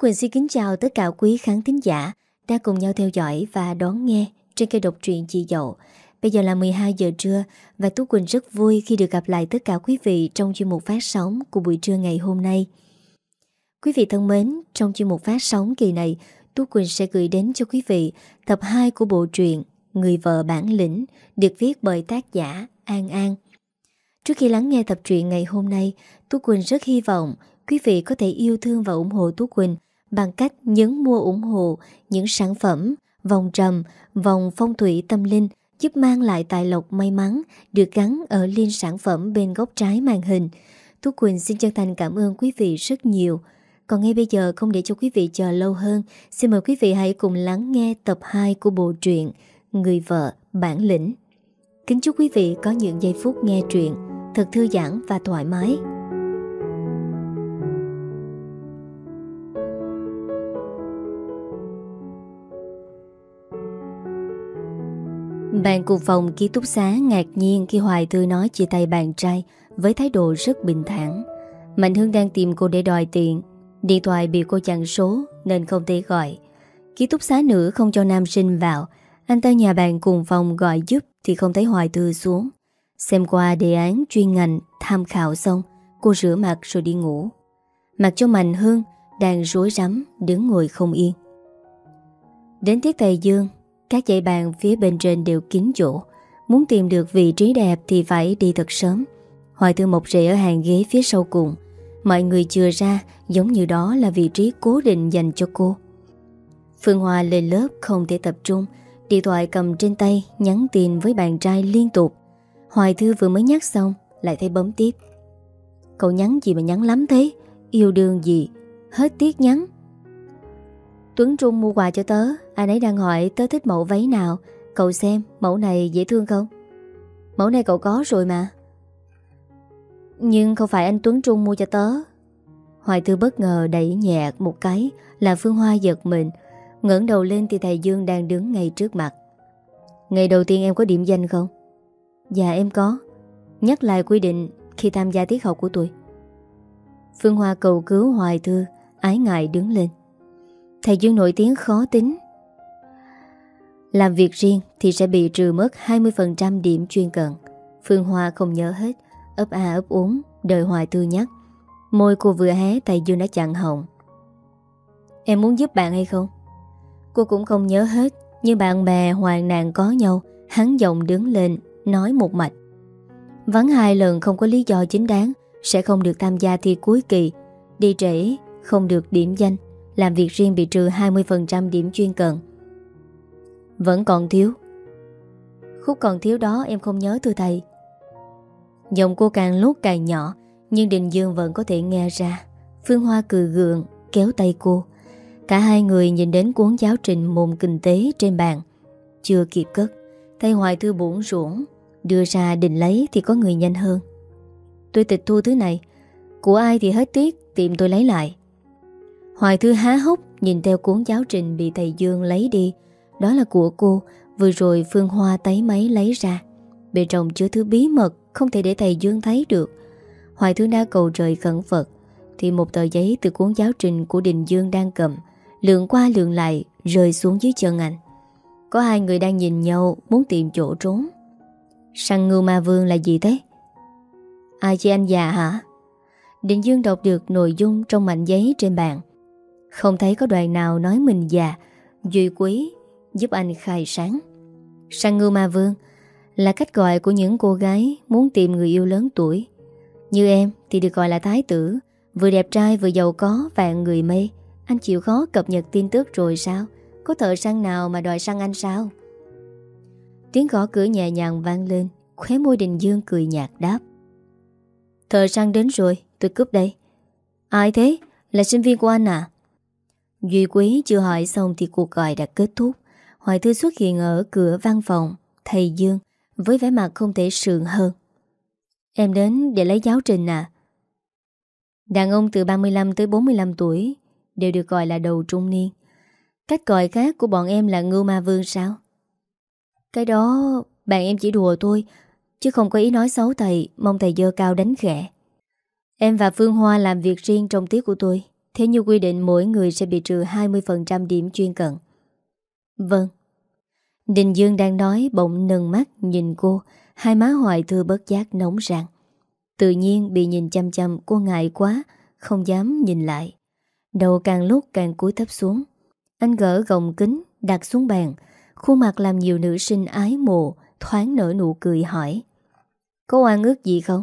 Quỳnh xin kính chào tất cả quý khán thính giả đang cùng nhau theo dõi và đón nghe trên kênh độc truyện Chị Dậu. Bây giờ là 12 giờ trưa và Tú Quỳnh rất vui khi được gặp lại tất cả quý vị trong chuyên mục phát sóng của buổi trưa ngày hôm nay. Quý vị thân mến, trong chuyên mục phát sóng kỳ này, Tú Quỳnh sẽ gửi đến cho quý vị tập 2 của bộ truyện Người vợ bản lĩnh được viết bởi tác giả An An. Trước khi lắng nghe tập truyện ngày hôm nay, Tú Quỳnh rất hy vọng quý vị có thể yêu thương và ủng hộ Tú Quỳnh bằng cách nhấn mua ủng hộ những sản phẩm vòng trầm, vòng phong thủy tâm linh giúp mang lại tài lộc may mắn được gắn ở liên sản phẩm bên góc trái màn hình. Tú Quỳnh xin chân thành cảm ơn quý vị rất nhiều. Còn ngay bây giờ không để cho quý vị chờ lâu hơn, xin mời quý vị hãy cùng lắng nghe tập 2 của bộ truyện Người vợ bản lĩnh. Kính chúc quý vị có những giây phút nghe truyện thật thư giãn và thoải mái. Bạn cùng phòng ký túc xá ngạc nhiên khi Hoài Thư nói chia tay bạn trai với thái độ rất bình thản. Mạnh Hương đang tìm cô để đòi tiền. Điện thoại bị cô chặn số nên không thể gọi. Ký túc xá nữ không cho nam sinh vào. Anh ta nhà bạn cùng phòng gọi giúp thì không thấy Hoài Thư xuống. Xem qua đề án chuyên ngành tham khảo xong, cô rửa mặt rồi đi ngủ. Mặc cho Mạnh Hương đang rối rắm đứng ngồi không yên. Đến tiết tài Dương, các dãy bàn phía bên trên đều kín chỗ. Muốn tìm được vị trí đẹp thì phải đi thật sớm. Hoài thư mộc rễ ở hàng ghế phía sau cùng. Mọi người chưa ra, Giống như đó là vị trí cố định dành cho cô. Phương Hoa lên lớp không thể tập trung. Điện thoại cầm trên tay, Nhắn tin với bạn trai liên tục. Hoài thư vừa mới nhắc xong, Lại thấy bấm tiếp. Cậu nhắn gì mà nhắn lắm thế? Yêu đương gì? Hết tiết nhắn. Tuấn Trung mua quà cho tớ. Anh ấy đang hỏi tớ thích mẫu váy nào. Cậu xem, mẫu này dễ thương không? Mẫu này cậu có rồi mà. Nhưng không phải anh Tuấn Trung mua cho tớ. Hoài Thư bất ngờ đẩy nhẹ một cái Là Phương Hoa giật mình, ngẩng đầu lên thì thầy Dương đang đứng ngay trước mặt. Ngày đầu tiên em có điểm danh không? Dạ em có. Nhắc lại quy định khi tham gia tiết học của tôi Phương Hoa cầu cứu Hoài Thư, Ái ngại đứng lên. Thầy Dương nổi tiếng khó tính. Làm việc riêng thì sẽ bị trừ mất 20% điểm chuyên cần. Phương Hoa không nhớ hết. Ấp a ấp uống, Đợi Hoài Tư nhắc. Môi cô vừa hé thầy Dương đã chặn hồng Em muốn giúp bạn hay không? Cô cũng không nhớ hết, Nhưng bạn bè hoàn nạn có nhau, Hắn giọng đứng lên, Nói một mạch. Vắng hai lần không có lý do chính đáng, Sẽ không được tham gia thi cuối kỳ. Đi trễ, Không được điểm danh làm việc riêng bị trừ 20% điểm chuyên cần. Vẫn còn thiếu. Khúc còn thiếu đó em không nhớ thưa thầy. Giọng cô càng lúc càng nhỏ, Nhưng Đình Dương vẫn có thể nghe ra. Phương Hoa cười gượng, Kéo tay cô. Cả hai người nhìn đến cuốn giáo trình môn kinh tế trên bàn. Chưa kịp cất thầy hoài thư buồn ruộng Đưa ra định lấy thì có người nhanh hơn. Tôi tịch thu thứ này. Của ai thì hết tiếc Tìm tôi lấy lại. Hoài Thư há hốc nhìn theo cuốn giáo trình bị thầy Dương lấy đi. Đó là của cô, vừa rồi Phương Hoa tấy máy lấy ra. Bên trong chứa thứ bí mật không thể để thầy Dương thấy được. Hoài Thư đã cầu trời khẩn Phật, thì một tờ giấy từ cuốn giáo trình của Đình Dương đang cầm, lượn qua lượn lại, rơi xuống dưới chân anh. Có hai người đang nhìn nhau muốn tìm chỗ trốn. Săn ngưu ma vương là gì thế? Ai chị anh già hả? Đình Dương đọc được nội dung trong mảnh giấy trên bàn. Không thấy có đoạn nào nói mình già, Duy quý, Giúp anh khai sáng. Sang ngư ma vương Là cách gọi của những cô gái Muốn tìm người yêu lớn tuổi. Như em thì được gọi là thái tử, Vừa đẹp trai vừa giàu có, vạn người mê. Anh chịu khó cập nhật tin tức rồi sao? Có thợ săn nào mà đòi săn anh sao? Tiếng gõ cửa nhẹ nhàng vang lên, Khóe môi đình dương cười nhạt đáp. Thợ săn đến rồi, Tôi cướp đây. Ai thế? Là sinh viên của anh à? Duy Quý chưa hỏi xong thì cuộc gọi đã kết thúc. Hoài Thư xuất hiện ở cửa văn phòng, thầy Dương, với vẻ mặt không thể sượng hơn. Em đến để lấy giáo trình à? Đàn ông từ 35 tới 45 tuổi đều được gọi là đầu trung niên. Cách gọi khác của bọn em là ngưu ma vương sao? Cái đó bạn em chỉ đùa thôi, chứ không có ý nói xấu thầy, mong thầy dơ cao đánh khẽ. Em và Phương Hoa làm việc riêng trong tiết của tôi, thế như quy định mỗi người sẽ bị trừ 20% điểm chuyên cận. Vâng. Đình Dương đang nói, bỗng nâng mắt nhìn cô, Hai má hoài thư bất giác nóng ràng Tự nhiên bị nhìn chăm chăm, cô ngại quá, Không dám nhìn lại. Đầu càng lúc càng cúi thấp xuống. Anh gỡ gồng kính, đặt xuống bàn. Khuôn mặt làm nhiều nữ sinh ái mộ, Thoáng nở nụ cười hỏi. Có oan ước gì không?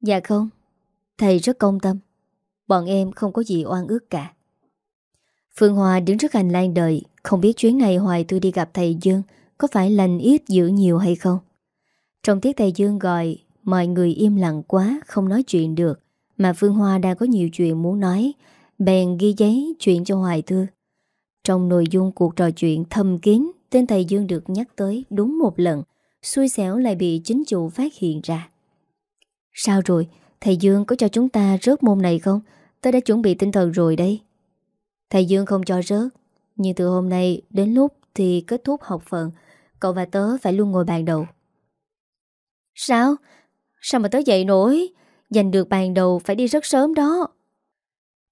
Dạ không. Thầy rất công tâm. Bọn em không có gì oan ước cả. Phương Hòa đứng trước hành lang đợi, Không biết chuyến này Hoài Thư đi gặp thầy Dương Có phải lành ít dữ nhiều hay không. Trong tiết thầy Dương gọi, Mọi người im lặng quá, Không nói chuyện được, Mà Phương Hoa đang có nhiều chuyện muốn nói, Bèn ghi giấy chuyện cho Hoài Thư Trong nội dung cuộc trò chuyện thâm kín, Tên thầy Dương được nhắc tới đúng một lần, Xui xẻo lại bị chính chủ phát hiện ra. Sao rồi? Thầy Dương có cho chúng ta rớt môn này không? Tớ đã chuẩn bị tinh thần rồi đây Thầy Dương không cho rớt Nhưng từ hôm nay đến lúc thì kết thúc học phận Cậu và tớ phải luôn ngồi bàn đầu. Sao? Sao mà tớ dậy nổi? Giành được bàn đầu phải đi rất sớm đó.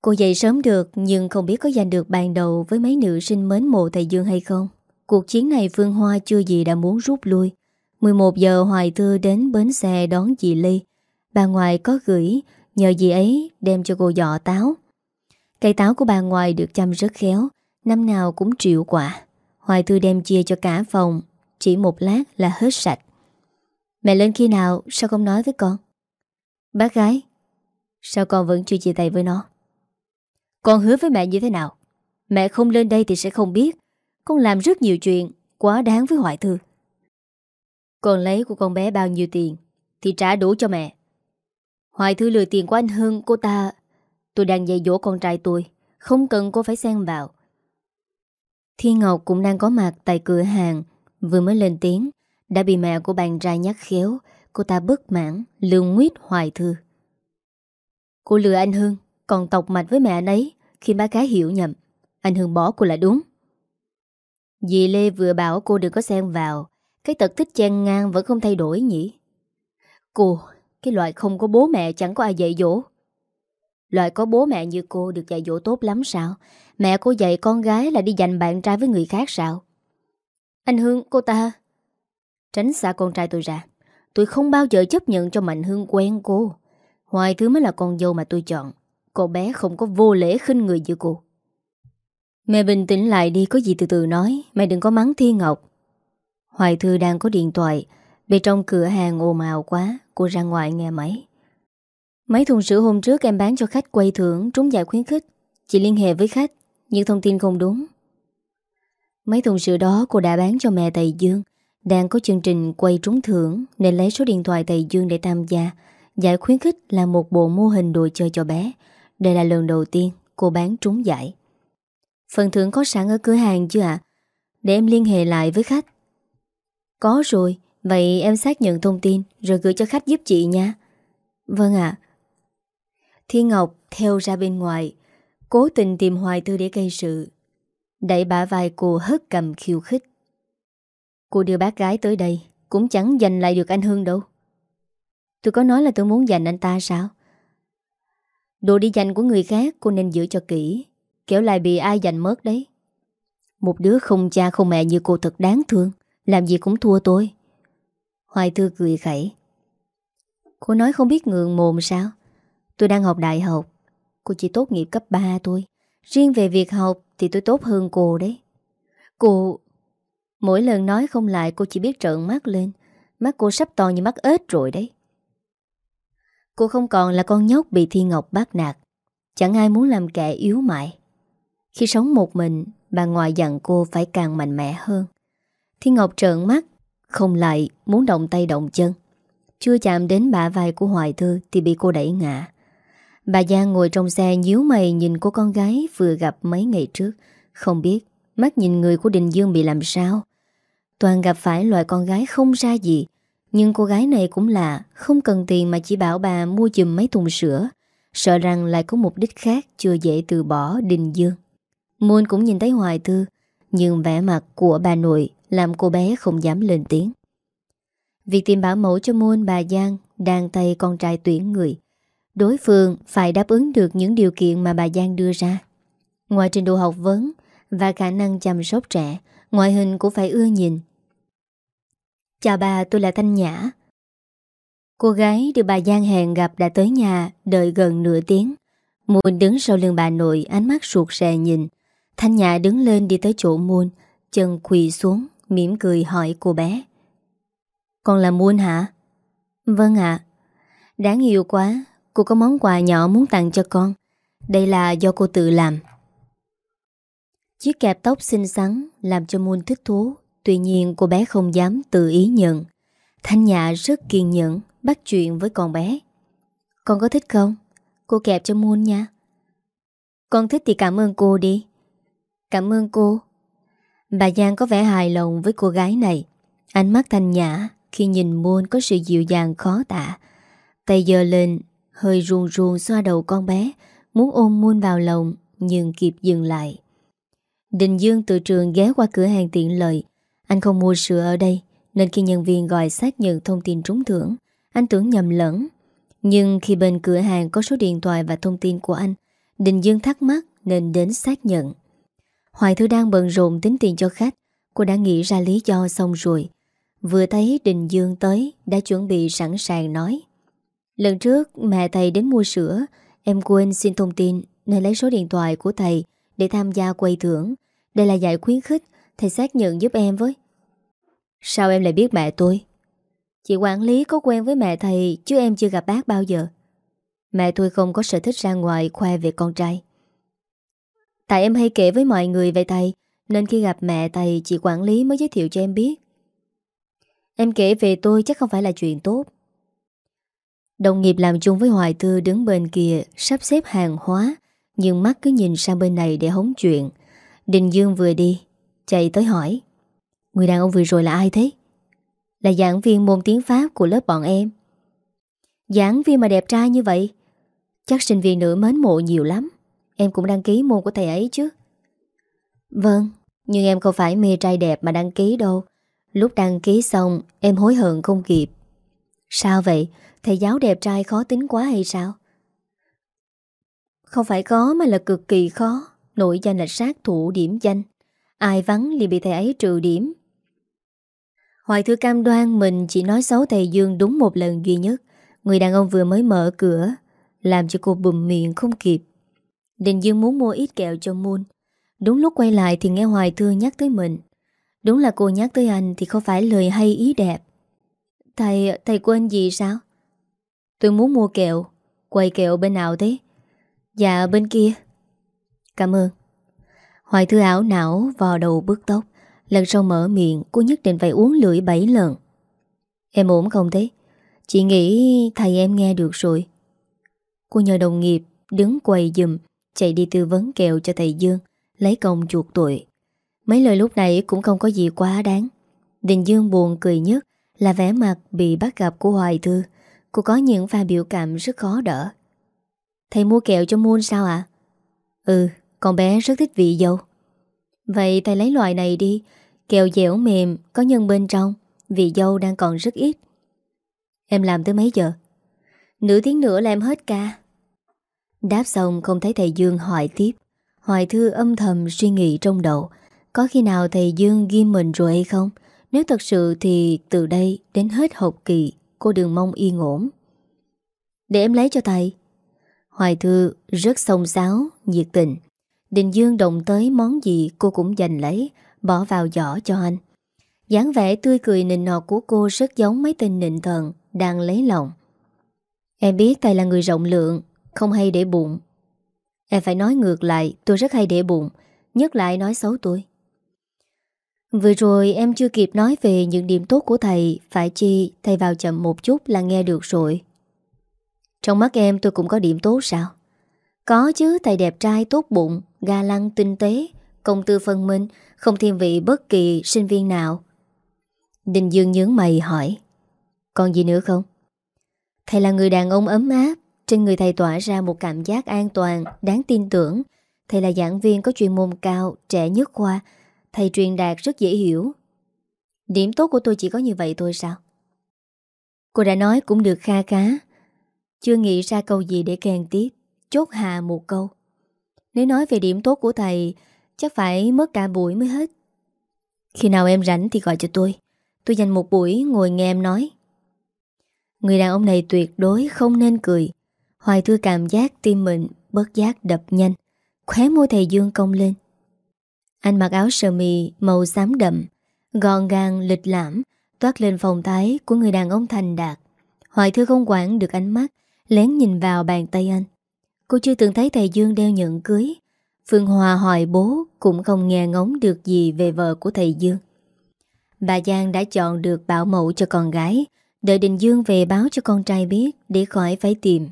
Cô dậy sớm được Nhưng không biết có giành được bàn đầu Với mấy nữ sinh mến mộ thầy Dương hay không. Cuộc chiến này Phương Hoa chưa gì đã muốn rút lui. 11 giờ Hoài Thư đến bến xe đón chị Ly Bà ngoại có gửi Nhờ dì ấy đem cho cô giọ táo. Cây táo của bà ngoại được chăm rất khéo, Năm nào cũng triệu quả. Hoài Thư đem chia cho cả phòng, Chỉ một lát là hết sạch. Mẹ lên khi nào, sao không nói với con? Bác gái, Sao con vẫn chưa chia tay với nó? Con hứa với mẹ như thế nào? Mẹ không lên đây thì sẽ không biết. Con làm rất nhiều chuyện, Quá đáng với Hoài Thư. Con lấy của con bé bao nhiêu tiền Thì trả đủ cho mẹ. Hoài Thư lừa tiền của anh Hưng, cô ta, Tôi đang dạy dỗ con trai tôi, Không cần cô phải xen vào. Thiên Ngọc cũng đang có mặt tại cửa hàng, Vừa mới lên tiếng, Đã bị mẹ của bạn trai nhắc khéo, Cô ta bất mãn Lương nguyết Hoài Thư. Cô lừa anh Hưng, Còn tọc mạch với mẹ anh ấy, Khi má cái hiểu nhầm. Anh Hưng bỏ cô là đúng. Dì Lê vừa bảo cô đừng có xen vào, Cái tật thích chen ngang vẫn không thay đổi nhỉ? Cô cái loại không có bố mẹ chẳng có ai dạy dỗ. Loại có bố mẹ như cô được dạy dỗ tốt lắm sao? Mẹ cô dạy con gái là đi giành bạn trai với người khác sao? Anh Hương, cô ta. Tránh xa con trai tôi ra. Tôi không bao giờ chấp nhận cho Mạnh Hương quen cô. Hoài thứ mới là con dâu mà tôi chọn. Cô bé không có vô lễ khinh người như cô. Mẹ bình tĩnh lại đi, có gì từ từ nói. Mẹ đừng có mắng Thiên Ngọc. Hoài Thư đang có điện thoại. Bên trong cửa hàng ồn ào quá, Cô ra ngoài nghe máy. Mấy thùng sữa hôm trước em bán cho khách quay thưởng, Trúng giải khuyến khích. Chị liên hệ với khách, Nhưng thông tin không đúng. Mấy thùng sữa đó cô đã bán cho mẹ Tây Dương, Đang có chương trình quay trúng thưởng, Nên lấy số điện thoại Tây Dương để tham gia. Giải khuyến khích là một bộ mô hình đồ chơi cho bé. Đây là lần đầu tiên cô bán trúng giải. Phần thưởng có sẵn ở cửa hàng chưa ạ? Để em liên hệ lại với khách. Có rồi Vậy em xác nhận thông tin, Rồi gửi cho khách giúp chị nha. Vâng ạ. Thiên Ngọc theo ra bên ngoài, Cố tình tìm Hoài Thư để gây sự. Đẩy bả vai cô hất cầm khiêu khích. Cô đưa bác gái tới đây, Cũng chẳng giành lại được anh Hương đâu. Tôi có nói là tôi muốn giành anh ta sao? Đồ đi giành của người khác Cô nên giữ cho kỹ Kéo lại bị ai giành mất đấy. Một đứa không cha không mẹ như cô thật đáng thương, Làm gì cũng thua tôi. Hoài Thư cười khẩy. Cô nói không biết ngượng mồm sao? Tôi đang học đại học. Cô chỉ tốt nghiệp cấp 3 thôi. Riêng về việc học thì tôi tốt hơn cô đấy. Cô, Mỗi lần nói không lại cô chỉ biết trợn mắt lên. Mắt cô sắp to như mắt ếch rồi đấy. Cô không còn là con nhóc bị Thiên Ngọc bắt nạt. Chẳng ai muốn làm kẻ yếu mại. Khi sống một mình, Bà ngoại dặn cô phải càng mạnh mẽ hơn. Thiên Ngọc trợn mắt không lại muốn động tay động chân Chưa chạm đến bả vai của Hoài Thư Thì bị cô đẩy ngã Bà Giang ngồi trong xe nhíu mày nhìn cô con gái vừa gặp mấy ngày trước. Không biết mắt nhìn người của Đình Dương bị làm sao. Toàn gặp phải loại con gái không ra gì. Nhưng cô gái này cũng là không cần tiền mà chỉ bảo bà mua chùm mấy thùng sữa. Sợ rằng lại có mục đích khác chưa dễ từ bỏ Đình Dương. Môn cũng nhìn thấy Hoài Thư, nhưng vẻ mặt của bà nội làm cô bé không dám lên tiếng. Việc tìm bảo mẫu cho môn bà Giang đang tay con trai tuyển người. đối phương phải đáp ứng được những điều kiện mà bà Giang đưa ra. Ngoài trình độ học vấn và khả năng chăm sóc trẻ, ngoại hình cũng phải ưa nhìn. Chào bà, tôi là Thanh Nhã. Cô gái được bà Giang hẹn gặp đã tới nhà, đợi gần nửa tiếng. Muôn đứng sau lưng bà nội, ánh mắt ruột rè nhìn. Thanh Nhã đứng lên đi tới chỗ Muôn, chân quỳ xuống, mỉm cười hỏi cô bé. Con là Muôn hả? Vâng ạ. Đáng yêu quá, cô có món quà nhỏ muốn tặng cho con. Đây là do cô tự làm. Chiếc kẹp tóc xinh xắn làm cho Muôn thích thú. Tuy nhiên cô bé không dám tự ý nhận. Thanh Nhã rất kiên nhẫn, bắt chuyện với con bé. Con có thích không? Cô kẹp cho Muôn nha. Con thích thì cảm ơn cô đi. Cảm ơn cô. Bà Giang có vẻ hài lòng với cô gái này. Ánh mắt Thanh Nhã khi nhìn Muôn có sự dịu dàng khó tả. Tay giờ lên, hơi ruồn ruồn xoa đầu con bé, muốn ôm Muôn vào lòng nhưng kịp dừng lại. Đình Dương từ trường ghé qua cửa hàng tiện lợi. Anh không mua sữa ở đây, nên khi nhân viên gọi xác nhận thông tin trúng thưởng, anh tưởng nhầm lẫn. Nhưng khi bên cửa hàng có số điện thoại và thông tin của anh, Đình Dương thắc mắc nên đến xác nhận. Hoài Thư đang bận rộn tính tiền cho khách, cô đã nghĩ ra lý do xong rồi. Vừa thấy Đình Dương tới, đã chuẩn bị sẵn sàng nói. Lần trước mẹ thầy đến mua sữa, em quên xin thông tin nên lấy số điện thoại của thầy để tham gia quay thưởng. Đây là giải khuyến khích, thầy xác nhận giúp em với. Sao em lại biết mẹ tôi? Chị quản lý có quen với mẹ thầy chứ em chưa gặp bác bao giờ. Mẹ tôi không có sở thích ra ngoài khoe về con trai. Tại em hay kể với mọi người về thầy Nên khi gặp mẹ thầy chị quản lý mới giới thiệu cho em biết. Em kể về tôi chắc không phải là chuyện tốt. Đồng nghiệp làm chung với Hoài Thư đứng bên kia, Sắp xếp hàng hóa, Nhưng mắt cứ nhìn sang bên này để hóng chuyện. Đình Dương vừa đi, Chạy tới hỏi, Người đàn ông vừa rồi là ai thế? Là giảng viên môn tiếng Pháp của lớp bọn em. Giảng viên mà đẹp trai như vậy? Chắc sinh viên nữ mến mộ nhiều lắm. Em cũng đăng ký môn của thầy ấy chứ. Vâng Nhưng em không phải mê trai đẹp mà đăng ký đâu. Lúc đăng ký xong, Em hối hận không kịp. Sao vậy? Thầy giáo đẹp trai khó tính quá hay sao? Không phải khó mà là cực kỳ khó. Nội danh là sát thủ điểm danh. Ai vắng liền bị thầy ấy trừ điểm. Hoài thư cam đoan mình chỉ nói xấu thầy Dương đúng một lần duy nhất. Người đàn ông vừa mới mở cửa, Làm cho cô bùm miệng không kịp. Đình Dương muốn mua ít kẹo cho Moon. Đúng lúc quay lại thì nghe Hoài Thư nhắc tới mình. Đúng là cô nhắc tới anh Thì không phải lời hay ý đẹp? Thầy, thầy quên gì sao? Tôi muốn mua kẹo. Quầy kẹo bên nào thế? Dạ bên kia. Cảm ơn. Hoài Thư ảo não vò đầu bước tóc. Lần sau mở miệng Cô nhất định phải uống lưỡi 7 lần. Em ổn không thế? Chị nghĩ thầy em nghe được rồi. Cô nhờ đồng nghiệp Đứng quầy dùm Chạy đi tư vấn kẹo cho thầy Dương Lấy công chuột tội. Mấy lời lúc này cũng không có gì quá đáng. Đình Dương buồn cười nhất Là vẻ mặt bị bắt gặp của Hoài Thư. Cô có những pha biểu cảm rất khó đỡ. Thầy mua kẹo cho Moon sao ạ? Ừ, con bé rất thích vị dâu Vậy thầy lấy loại này đi Kẹo dẻo mềm, có nhân bên trong Vị dâu đang còn rất ít. Em làm tới mấy giờ? Nửa tiếng nữa là em hết ca. Đáp xong không thấy thầy Dương hỏi tiếp. Hoài Thư âm thầm suy nghĩ trong đầu Có khi nào thầy Dương ghi mình rồi hay không? Nếu thật sự thì từ đây đến hết học kỳ Cô đừng mong yên ổn. Để em lấy cho thầy. Hoài Thư rất sông sáo, nhiệt tình. Đình Dương động tới món gì cô cũng giành lấy Bỏ vào giỏ cho anh. dáng vẻ tươi cười nịnh nọt của cô rất giống mấy tên nịnh thần Đang lấy lòng. Em biết thầy là người rộng lượng không hay để bụng Em phải nói ngược lại, Tôi rất hay để bụng Nhất lại nói xấu tôi. Vừa rồi em chưa kịp nói về những điểm tốt của thầy, Phải chi thầy vào chậm một chút là nghe được rồi. Trong mắt em tôi cũng có điểm tốt sao? Có chứ, thầy đẹp trai, tốt bụng, Ga lăng tinh tế, Công tư phân minh, Không thiên vị bất kỳ sinh viên nào. Đình Dương nhướng mày hỏi, Còn gì nữa không? Thầy là người đàn ông ấm áp trên người thầy tỏa ra một cảm giác an toàn, đáng tin tưởng. Thầy là giảng viên có chuyên môn cao, trẻ nhất khoa. Thầy truyền đạt rất dễ hiểu. Điểm tốt của tôi chỉ có như vậy thôi sao? Cô đã nói cũng được kha khá. Chưa nghĩ ra câu gì để kèn tiếp Chốt hà một câu Nếu nói về điểm tốt của thầy Chắc phải mất cả buổi mới hết Khi nào em rảnh thì gọi cho tôi Tôi dành một buổi ngồi nghe em nói Người đàn ông này tuyệt đối không nên cười Hoài thư cảm giác tim mình Bớt giác đập nhanh, Khóe môi thầy Dương cong lên. Anh mặc áo sơ mi màu xám đậm, Gọn gàng, lịch lãm, Toát lên phong thái của người đàn ông thành đạt. Hoài thư không quản được ánh mắt, Lén nhìn vào bàn tay anh. Cô chưa từng thấy thầy Dương đeo nhẫn cưới. Phương Hòa hỏi bố Cũng không nghe ngóng được gì về vợ của thầy Dương. Bà Giang đã chọn được bảo mẫu cho con gái, Đợi Đình Dương về báo cho con trai biết Để khỏi phải tìm.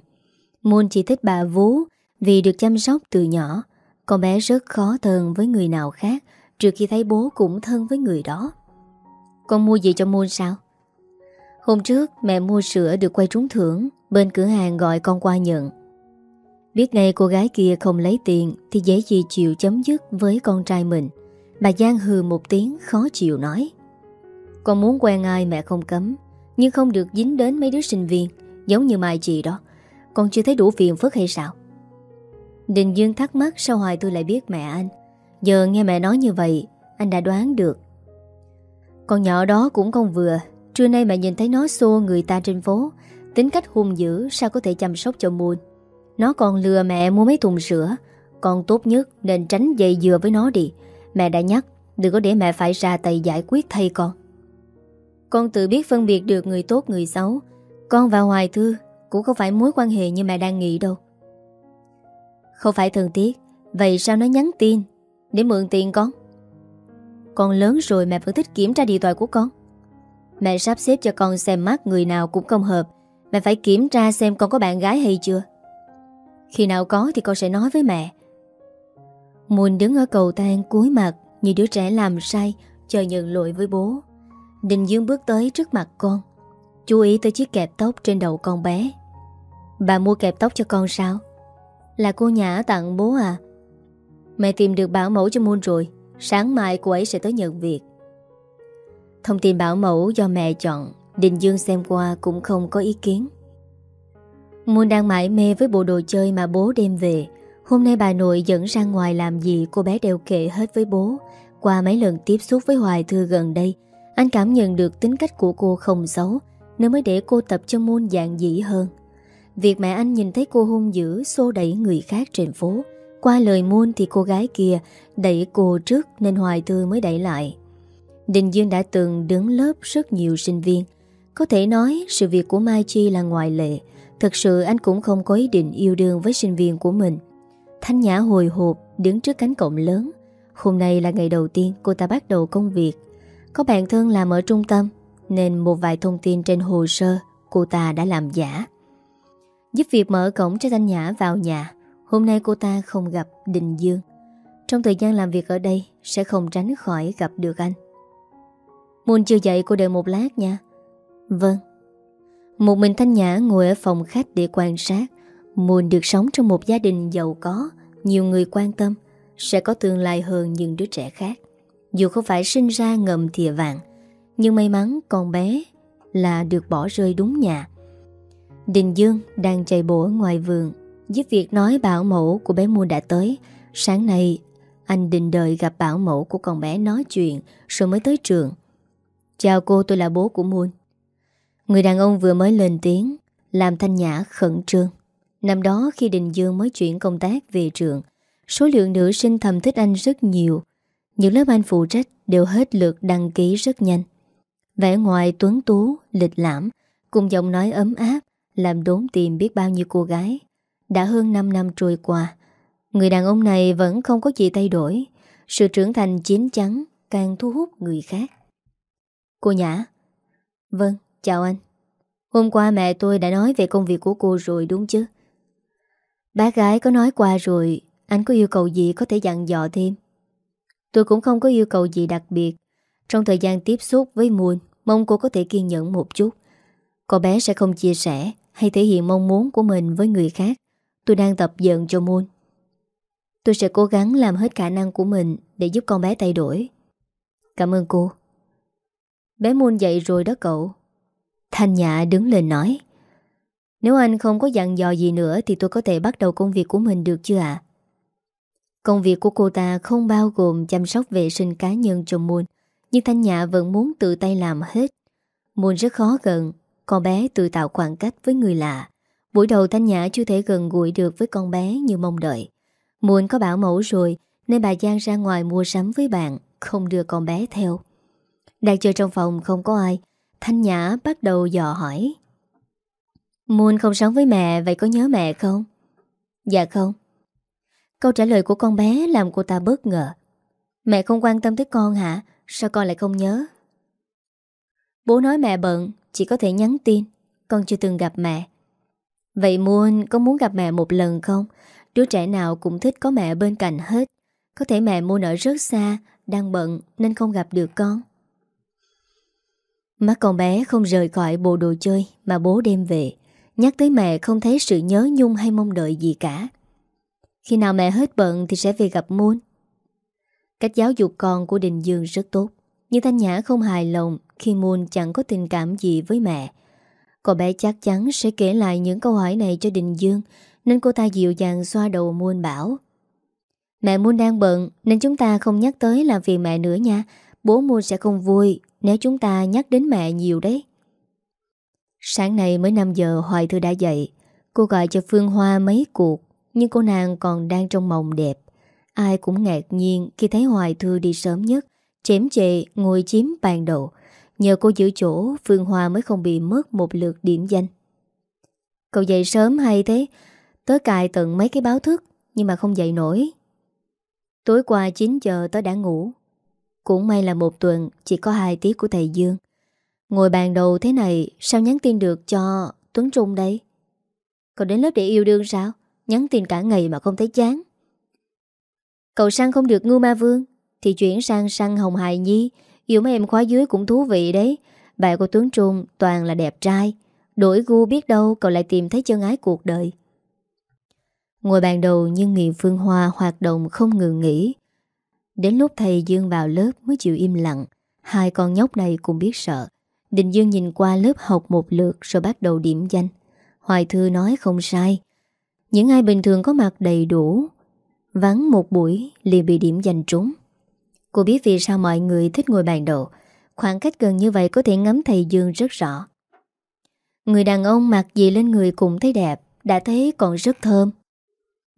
Môn chỉ thích bà Vú Vì được chăm sóc từ nhỏ. Con bé rất khó thân với người nào khác, Trừ khi thấy bố cũng thân với người đó. Con mua gì cho Môn sao? Hôm trước, mẹ mua sữa được quay trúng thưởng, Bên cửa hàng gọi con qua nhận. Biết ngay cô gái kia không lấy tiền Thì dễ gì chịu chấm dứt với con trai mình. Bà Giang hừ một tiếng, khó chịu nói. Con muốn quen ai mẹ không cấm, Nhưng không được dính đến mấy đứa sinh viên, Giống như mai chị đó. Con chưa thấy đủ phiền phức hay sao? Đình Dương thắc mắc sao hoài tôi lại biết mẹ anh. Giờ nghe mẹ nói như vậy, Anh đã đoán được. Con nhỏ đó cũng không vừa. Trưa nay mẹ nhìn thấy nó xô người ta trên phố. Tính cách hung dữ, Sao có thể chăm sóc cho Moon Nó còn lừa mẹ mua mấy thùng sữa. Con tốt nhất nên tránh dây dừa với nó đi. Mẹ đã nhắc, Đừng có để mẹ phải ra tay giải quyết thay con. Con tự biết phân biệt được người tốt, người xấu. Con và Hoài Thư cũng không phải mối quan hệ như mẹ đang nghĩ đâu. Không phải thường tiếc, Vậy sao nó nhắn tin Để mượn tiền con? Con lớn rồi mẹ vẫn thích kiểm tra điện thoại của con. Mẹ sắp xếp cho con xem mắt người nào cũng không hợp. Mẹ phải kiểm tra xem con có bạn gái hay chưa. Khi nào có thì con sẽ nói với mẹ. Mùn đứng ở cầu thang cuối mặt Như đứa trẻ làm sai Chờ nhận lỗi với bố. Đình Dương bước tới trước mặt con Chú ý tới chiếc kẹp tóc trên đầu con bé. Bà mua kẹp tóc cho con sao? Là cô Nhã tặng bố à? Mẹ tìm được bảo mẫu cho Moon rồi, Sáng mai cô ấy sẽ tới nhận việc. Thông tin bảo mẫu do mẹ chọn, Đình Dương xem qua cũng không có ý kiến. Moon đang mãi mê với bộ đồ chơi mà bố đem về. Hôm nay bà nội dẫn ra ngoài làm gì cô bé đều kể hết với bố. Qua mấy lần tiếp xúc với Hoài Thư gần đây, Anh cảm nhận được tính cách của cô không xấu Nếu mới để cô tập cho môn dạng dĩ hơn. Việc mẹ anh nhìn thấy cô hung dữ, xô đẩy người khác trên phố. Qua lời muôn thì cô gái kia đẩy cô trước nên Hoài Thư mới đẩy lại. Đình Dương đã từng đứng lớp rất nhiều sinh viên. Có thể nói sự việc của Mai Chi là ngoại lệ. Thật sự anh cũng không có ý định yêu đương với sinh viên của mình. Thanh Nhã hồi hộp, đứng trước cánh cổng lớn. Hôm nay là ngày đầu tiên cô ta bắt đầu công việc. Có bạn thân làm ở trung tâm, Nên một vài thông tin trên hồ sơ cô ta đã làm giả. Giúp việc mở cổng cho Thanh Nhã vào nhà. Hôm nay cô ta không gặp Đình Dương. Trong thời gian làm việc ở đây, Sẽ không tránh khỏi gặp được anh. Muôn chưa dậy, cô đợi một lát nha. Vâng. Một mình Thanh Nhã ngồi ở phòng khách để quan sát. Muôn được sống trong một gia đình giàu có, Nhiều người quan tâm, Sẽ có tương lai hơn những đứa trẻ khác. Dù không phải sinh ra ngầm thìa vàng, Nhưng may mắn con bé Là được bỏ rơi đúng nhà. Đình Dương đang chạy bộ ở ngoài vườn Giúp việc nói bảo mẫu của bé mua đã tới. Sáng nay Anh định đợi gặp bảo mẫu của con bé nói chuyện Rồi mới tới trường. Chào cô tôi là bố của Muôn Người đàn ông vừa mới lên tiếng Làm Thanh Nhã khẩn trương. Năm đó khi Đình Dương mới chuyển công tác về trường Số lượng nữ sinh thầm thích anh rất nhiều. Những lớp anh phụ trách đều hết lượt đăng ký rất nhanh. Vẻ ngoài tuấn tú, lịch lãm Cùng giọng nói ấm áp làm đốn tìm biết bao nhiêu cô gái. Đã hơn 5 năm trôi qua Người đàn ông này vẫn không có gì thay đổi. Sự trưởng thành chín chắn Càng thu hút người khác. Cô Nhã Vâng, chào anh. Hôm qua mẹ tôi đã nói về công việc của cô rồi đúng chứ? Bác gái có nói qua rồi Anh có yêu cầu gì có thể dặn dò thêm? Tôi cũng không có yêu cầu gì đặc biệt. Trong thời gian tiếp xúc với Moon Mong cô có thể kiên nhẫn một chút. Cô bé sẽ không chia sẻ. Hay thể hiện mong muốn của mình với người khác. Tôi đang tập giận cho Moon. Tôi sẽ cố gắng làm hết khả năng của mình Để giúp con bé thay đổi. Cảm ơn cô. Bé Moon dậy rồi đó cậu. Thanh Nhã đứng lên nói. Nếu anh không có dặn dò gì nữa Thì tôi có thể bắt đầu công việc của mình được chưa ạ? Công việc của cô ta không bao gồm chăm sóc vệ sinh cá nhân cho Moon, Nhưng Thanh Nhã vẫn muốn tự tay làm hết. Moon rất khó gần. Con bé tự tạo khoảng cách với người lạ. Buổi đầu Thanh Nhã chưa thể gần gũi được với con bé như mong đợi. Muộn có bảo mẫu rồi, Nên bà Giang ra ngoài mua sắm với bạn, Không đưa con bé theo. Đang chơi trong phòng không có ai, Thanh Nhã bắt đầu dò hỏi. Muôn không sống với mẹ, Vậy có nhớ mẹ không? Dạ không. Câu trả lời của con bé làm cô ta bất ngờ. Mẹ không quan tâm tới con hả? Sao con lại không nhớ? Bố nói mẹ bận. Chỉ có thể nhắn tin, Con chưa từng gặp mẹ. Vậy Moon có muốn gặp mẹ một lần không? Đứa trẻ nào cũng thích có mẹ bên cạnh hết. Có thể mẹ Moon ở rất xa, Đang bận nên không gặp được con. Mắt con bé không rời khỏi bộ đồ chơi Mà bố đem về. Nhắc tới mẹ không thấy sự nhớ nhung hay mong đợi gì cả. Khi nào mẹ hết bận thì sẽ về gặp Moon. Cách giáo dục con của Đình Dương rất tốt. Nhưng Thanh Nhã không hài lòng khi Moon chẳng có tình cảm gì với mẹ. Cô bé chắc chắn sẽ kể lại những câu hỏi này cho Đình Dương, Nên cô ta dịu dàng xoa đầu Moon bảo. Mẹ Moon đang bận, Nên chúng ta không nhắc tới làm việc mẹ nữa nha. Bố Moon sẽ không vui Nếu chúng ta nhắc đến mẹ nhiều đấy. Sáng nay mới 5 giờ, Hoài Thư đã dậy. Cô gọi cho Phương Hoa mấy cuộc, Nhưng cô nàng còn đang trong mộng đẹp. Ai cũng ngạc nhiên khi thấy Hoài Thư đi sớm nhất Chém chệ ngồi chiếm bàn đầu. Nhờ cô giữ chỗ, Phương Hoa mới không bị mất một lượt điểm danh. Cậu dậy sớm hay thế? Tớ cài tận mấy cái báo thức, Nhưng mà không dậy nổi. Tối qua 9 giờ tớ đã ngủ. Cũng may là một tuần, Chỉ có hai tiết của thầy Dương. Ngồi bàn đầu thế này, Sao nhắn tin được cho Tuấn Trung đây? Cậu đến lớp để yêu đương sao? Nhắn tin cả ngày mà không thấy chán. Cậu sang không được ngưu ma vương, Thì chuyển sang sang Hồng Hải Nhi. Yêu mấy em khóa dưới cũng thú vị đấy Bạn của Tuấn Trung toàn là đẹp trai Đổi gu biết đâu cậu lại tìm thấy chân ái cuộc đời Ngồi bàn đầu nhưng miệng Phương Hoa hoạt động không ngừng nghỉ Đến lúc thầy Dương vào lớp mới chịu im lặng Hai con nhóc này cũng biết sợ đình Dương nhìn qua lớp học một lượt rồi bắt đầu điểm danh. Hoài Thư nói không sai. Những ai bình thường có mặt đầy đủ, vắng một buổi liền bị điểm danh trúng. Cô biết vì sao mọi người thích ngồi bàn độ Khoảng cách gần như vậy có thể ngắm thầy Dương rất rõ. Người đàn ông mặc gì lên người cũng thấy đẹp, đã thấy còn rất thơm.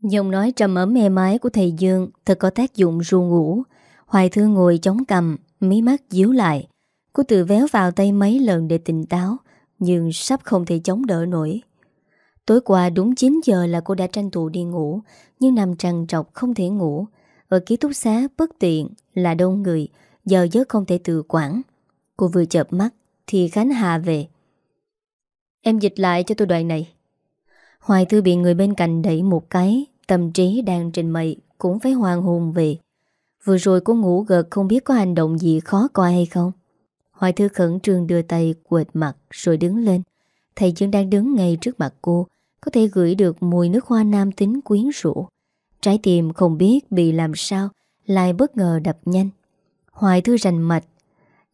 Dòng nói trầm ấm êm ái của thầy Dương thật có tác dụng ru ngủ. Hoài Thư ngồi chống cầm, mí mắt díu lại. Cô tự véo vào tay mấy lần để tỉnh táo Nhưng sắp không thể chống đỡ nổi Tối qua đúng 9 giờ là cô đã tranh thủ đi ngủ Nhưng nằm trằn trọc không thể ngủ ở ký túc xá bất tiện Là đông người Giờ giấc không thể tự quản. Cô vừa chợp mắt Thì Khánh Hà về. Em dịch lại cho tôi đoạn này. Hoài Thư bị người bên cạnh đẩy một cái Tâm trí đang trình mây Cũng phải hoàng hồn về. Vừa rồi cô ngủ gật không biết có hành động gì khó coi hay không. Hoài Thư khẩn trương đưa tay quệt mặt rồi đứng lên. Thầy Dương đang đứng ngay trước mặt cô, có thể gửi được mùi nước hoa nam tính quyến rũ. Trái tim không biết bị làm sao, lại bất ngờ đập nhanh. Hoài Thư rành mạch,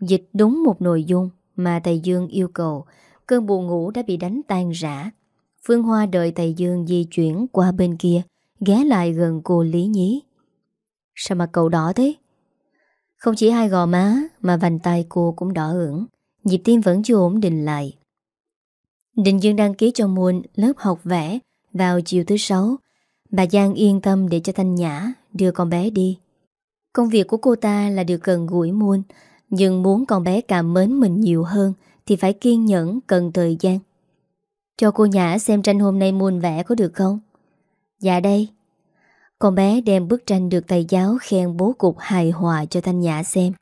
dịch đúng một nội dung mà thầy Dương yêu cầu. Cơn buồn ngủ đã bị đánh tan rã. Phương Hoa đợi thầy Dương di chuyển qua bên kia, ghé lại gần cô Lý Nhí. Sao mà cậu đỏ thế? Không chỉ hai gò má Mà vành tay cô cũng đỏ ửng Nhịp tim vẫn chưa ổn định lại Định Dương đăng ký cho Muôn lớp học vẽ vào chiều thứ sáu. Bà Giang yên tâm để cho Thanh Nhã đưa con bé đi. Công việc của cô ta là được cần gũi Muôn, nhưng muốn con bé cảm mến mình nhiều hơn thì phải kiên nhẫn cần thời gian. Cho cô Nhã xem tranh hôm nay Muôn vẽ có được không? Dạ đây. Con bé đem bức tranh được thầy giáo khen bố cục hài hòa cho Thanh Nhã xem.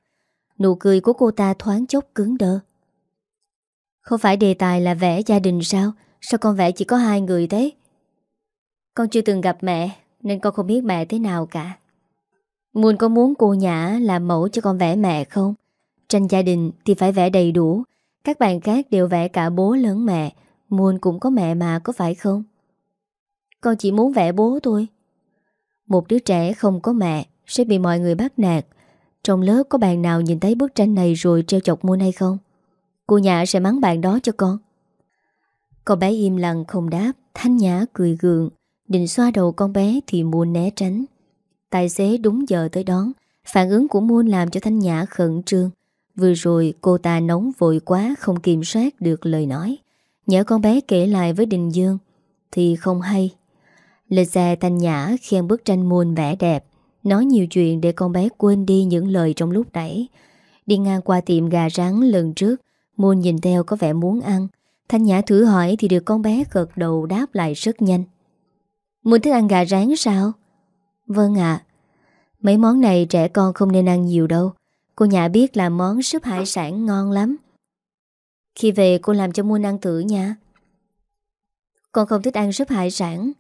Nụ cười của cô ta thoáng chốc cứng đơ. Không phải đề tài là vẽ gia đình sao? Sao con vẽ chỉ có hai người thế? Con chưa từng gặp mẹ, nên con không biết mẹ thế nào cả. Muôn có muốn cô Nhã làm mẫu cho con vẽ mẹ không? Tranh gia đình thì phải vẽ đầy đủ. Các bạn khác đều vẽ cả bố lớn mẹ. Muôn cũng có mẹ mà, có phải không? Con chỉ muốn vẽ bố thôi. Một đứa trẻ không có mẹ Sẽ bị mọi người bắt nạt Trong lớp có bạn nào nhìn thấy bức tranh này Rồi treo chọc muôn hay không Cô nhã sẽ mắng bạn đó cho con Con bé im lặng không đáp Thanh Nhã cười gượng Định xoa đầu con bé thì Muôn né tránh. Tài xế đúng giờ tới đón. Phản ứng của Muôn làm cho Thanh Nhã khẩn trương. Vừa rồi cô ta nóng vội quá, Không kiểm soát được lời nói. Nhớ con bé kể lại với Đình Dương. Thì không hay. Lên xe Thanh Nhã khen bức tranh Muôn vẽ đẹp. Nói nhiều chuyện để con bé quên đi những lời trong lúc nãy. Đi ngang qua tiệm gà rán lần trước Muôn nhìn theo có vẻ muốn ăn. Thanh Nhã thử hỏi thì được con bé gật đầu đáp lại rất nhanh. Muôn thích ăn gà rán sao? Vâng ạ. Mấy món này trẻ con không nên ăn nhiều đâu. Cô Nhã biết là món súp hải sản ngon lắm. Khi về cô làm cho Muôn ăn thử nha. Con không thích ăn súp hải sản.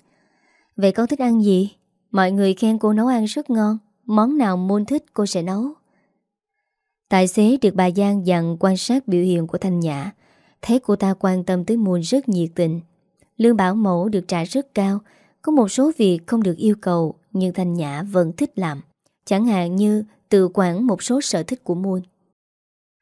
Vậy con thích ăn gì? Mọi người khen cô nấu ăn rất ngon. Món nào Muôn thích, cô sẽ nấu. Tài xế được bà Giang dặn quan sát biểu hiện của Thanh Nhã. Thấy cô ta quan tâm tới Muôn rất nhiệt tình. Lương bảo mẫu được trả rất cao. Có một số việc không được yêu cầu, Nhưng Thanh Nhã vẫn thích làm. Chẳng hạn như tự quản một số sở thích của Muôn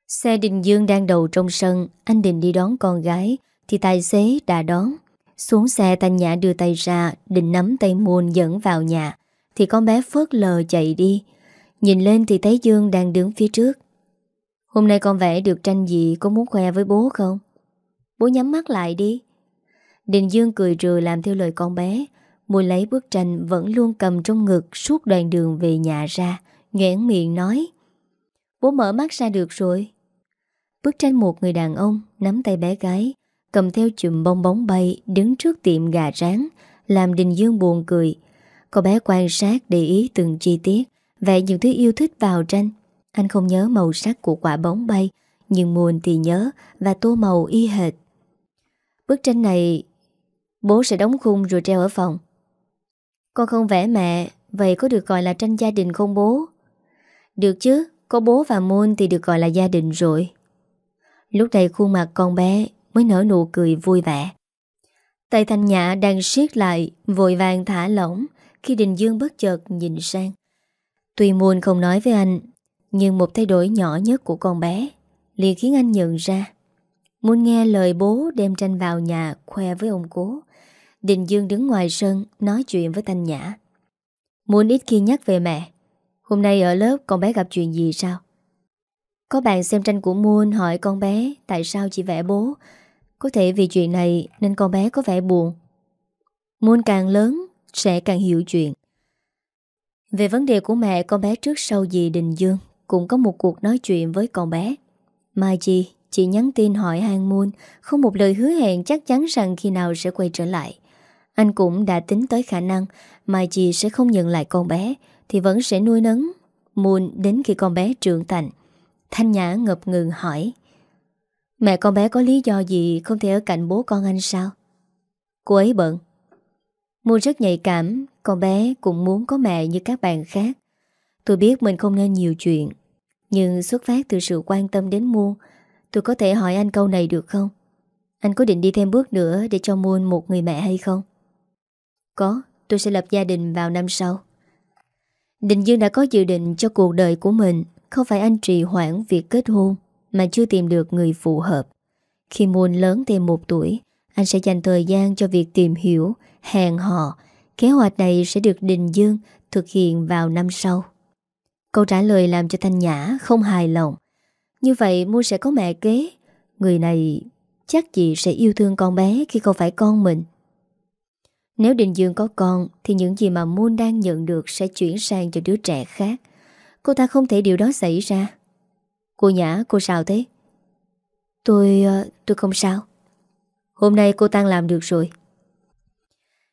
Xe Đình Dương đang đầu trong sân, Anh định đi đón con gái, Thì tài xế đã đón. Xuống xe, Thanh Nhã đưa tay ra, Định nắm tay Muôn dẫn vào nhà, Thì con bé phớt lờ chạy đi. Nhìn lên thì thấy Dương đang đứng phía trước. Hôm nay con vẽ được tranh gì, Có muốn khoe với bố không? Bố nhắm mắt lại đi. Đình Dương cười rừa làm theo lời con bé. Mùi lấy bức tranh vẫn luôn cầm trong ngực Suốt đoạn đường về nhà ra, nghẽn miệng nói, Bố mở mắt ra được rồi. Bức tranh một người đàn ông Nắm tay bé gái, Cầm theo chùm bong bóng bay Đứng trước tiệm gà rán, Làm Đình Dương buồn cười. Cô bé quan sát để ý từng chi tiết Vẽ những thứ yêu thích vào tranh. Anh không nhớ màu sắc của quả bóng bay, Nhưng muôn thì nhớ Và tô màu y hệt. Bức tranh này Bố sẽ đóng khung rồi treo ở phòng. Con không vẽ mẹ, Vậy có được gọi là tranh gia đình không bố? Được chứ, Có bố và Môn thì được gọi là gia đình rồi. Lúc này khuôn mặt con bé Mới nở nụ cười vui vẻ. Tay Thanh Nhã đang siết lại, Vội vàng thả lỏng Khi Đình Dương bất chợt nhìn sang. Tuy Môn không nói với anh, Nhưng một thay đổi nhỏ nhất của con bé liền khiến anh nhận ra. Muốn nghe lời bố đem tranh vào nhà khoe với ông cố. Đình Dương đứng ngoài sân, nói chuyện với Thanh Nhã. Muốn ít khi nhắc về mẹ. Hôm nay ở lớp con bé gặp chuyện gì sao? Có bạn xem tranh của Muôn hỏi con bé tại sao chỉ vẽ bố. Có thể vì chuyện này nên con bé có vẻ buồn. Muôn càng lớn, sẽ càng hiểu chuyện. Về vấn đề của mẹ, con bé trước sau gì Đình Dương cũng có một cuộc nói chuyện với con bé. Mai Chi, Chị nhắn tin hỏi Hàng Moon, Không một lời hứa hẹn chắc chắn rằng khi nào sẽ quay trở lại anh cũng đã tính tới khả năng Mai chị sẽ không nhận lại con bé, Thì vẫn sẽ nuôi nấng Moon đến khi con bé trưởng thành Thanh Nhã ngập ngừng hỏi, Mẹ con bé có lý do gì Không thể ở cạnh bố con anh sao Cô ấy bận Moon rất nhạy cảm, Con bé cũng muốn có mẹ như các bạn khác Tôi biết mình không nên nhiều chuyện, Nhưng xuất phát từ sự quan tâm đến Moon, Tôi có thể hỏi anh câu này được không? Anh có định đi thêm bước nữa để cho Moon một người mẹ hay không? Có, tôi sẽ lập gia đình vào năm sau. Đình Dương đã có dự định cho cuộc đời của mình, không phải anh trì hoãn việc kết hôn mà chưa tìm được người phù hợp. Khi Moon lớn thêm một tuổi, anh sẽ dành thời gian cho việc tìm hiểu, hẹn hò. Kế hoạch này sẽ được Đình Dương thực hiện vào năm sau. Câu trả lời làm cho Thanh Nhã không hài lòng. Như vậy Moon sẽ có mẹ kế Người này chắc gì sẽ yêu thương con bé Khi không phải con mình nếu Đình Dương có con, Thì những gì mà Moon đang nhận được Sẽ chuyển sang cho đứa trẻ khác. Cô ta không thể điều đó xảy ra. Cô Nhã, cô sao thế? Tôi ờ, tôi không sao. Hôm nay cô Tăng làm được rồi.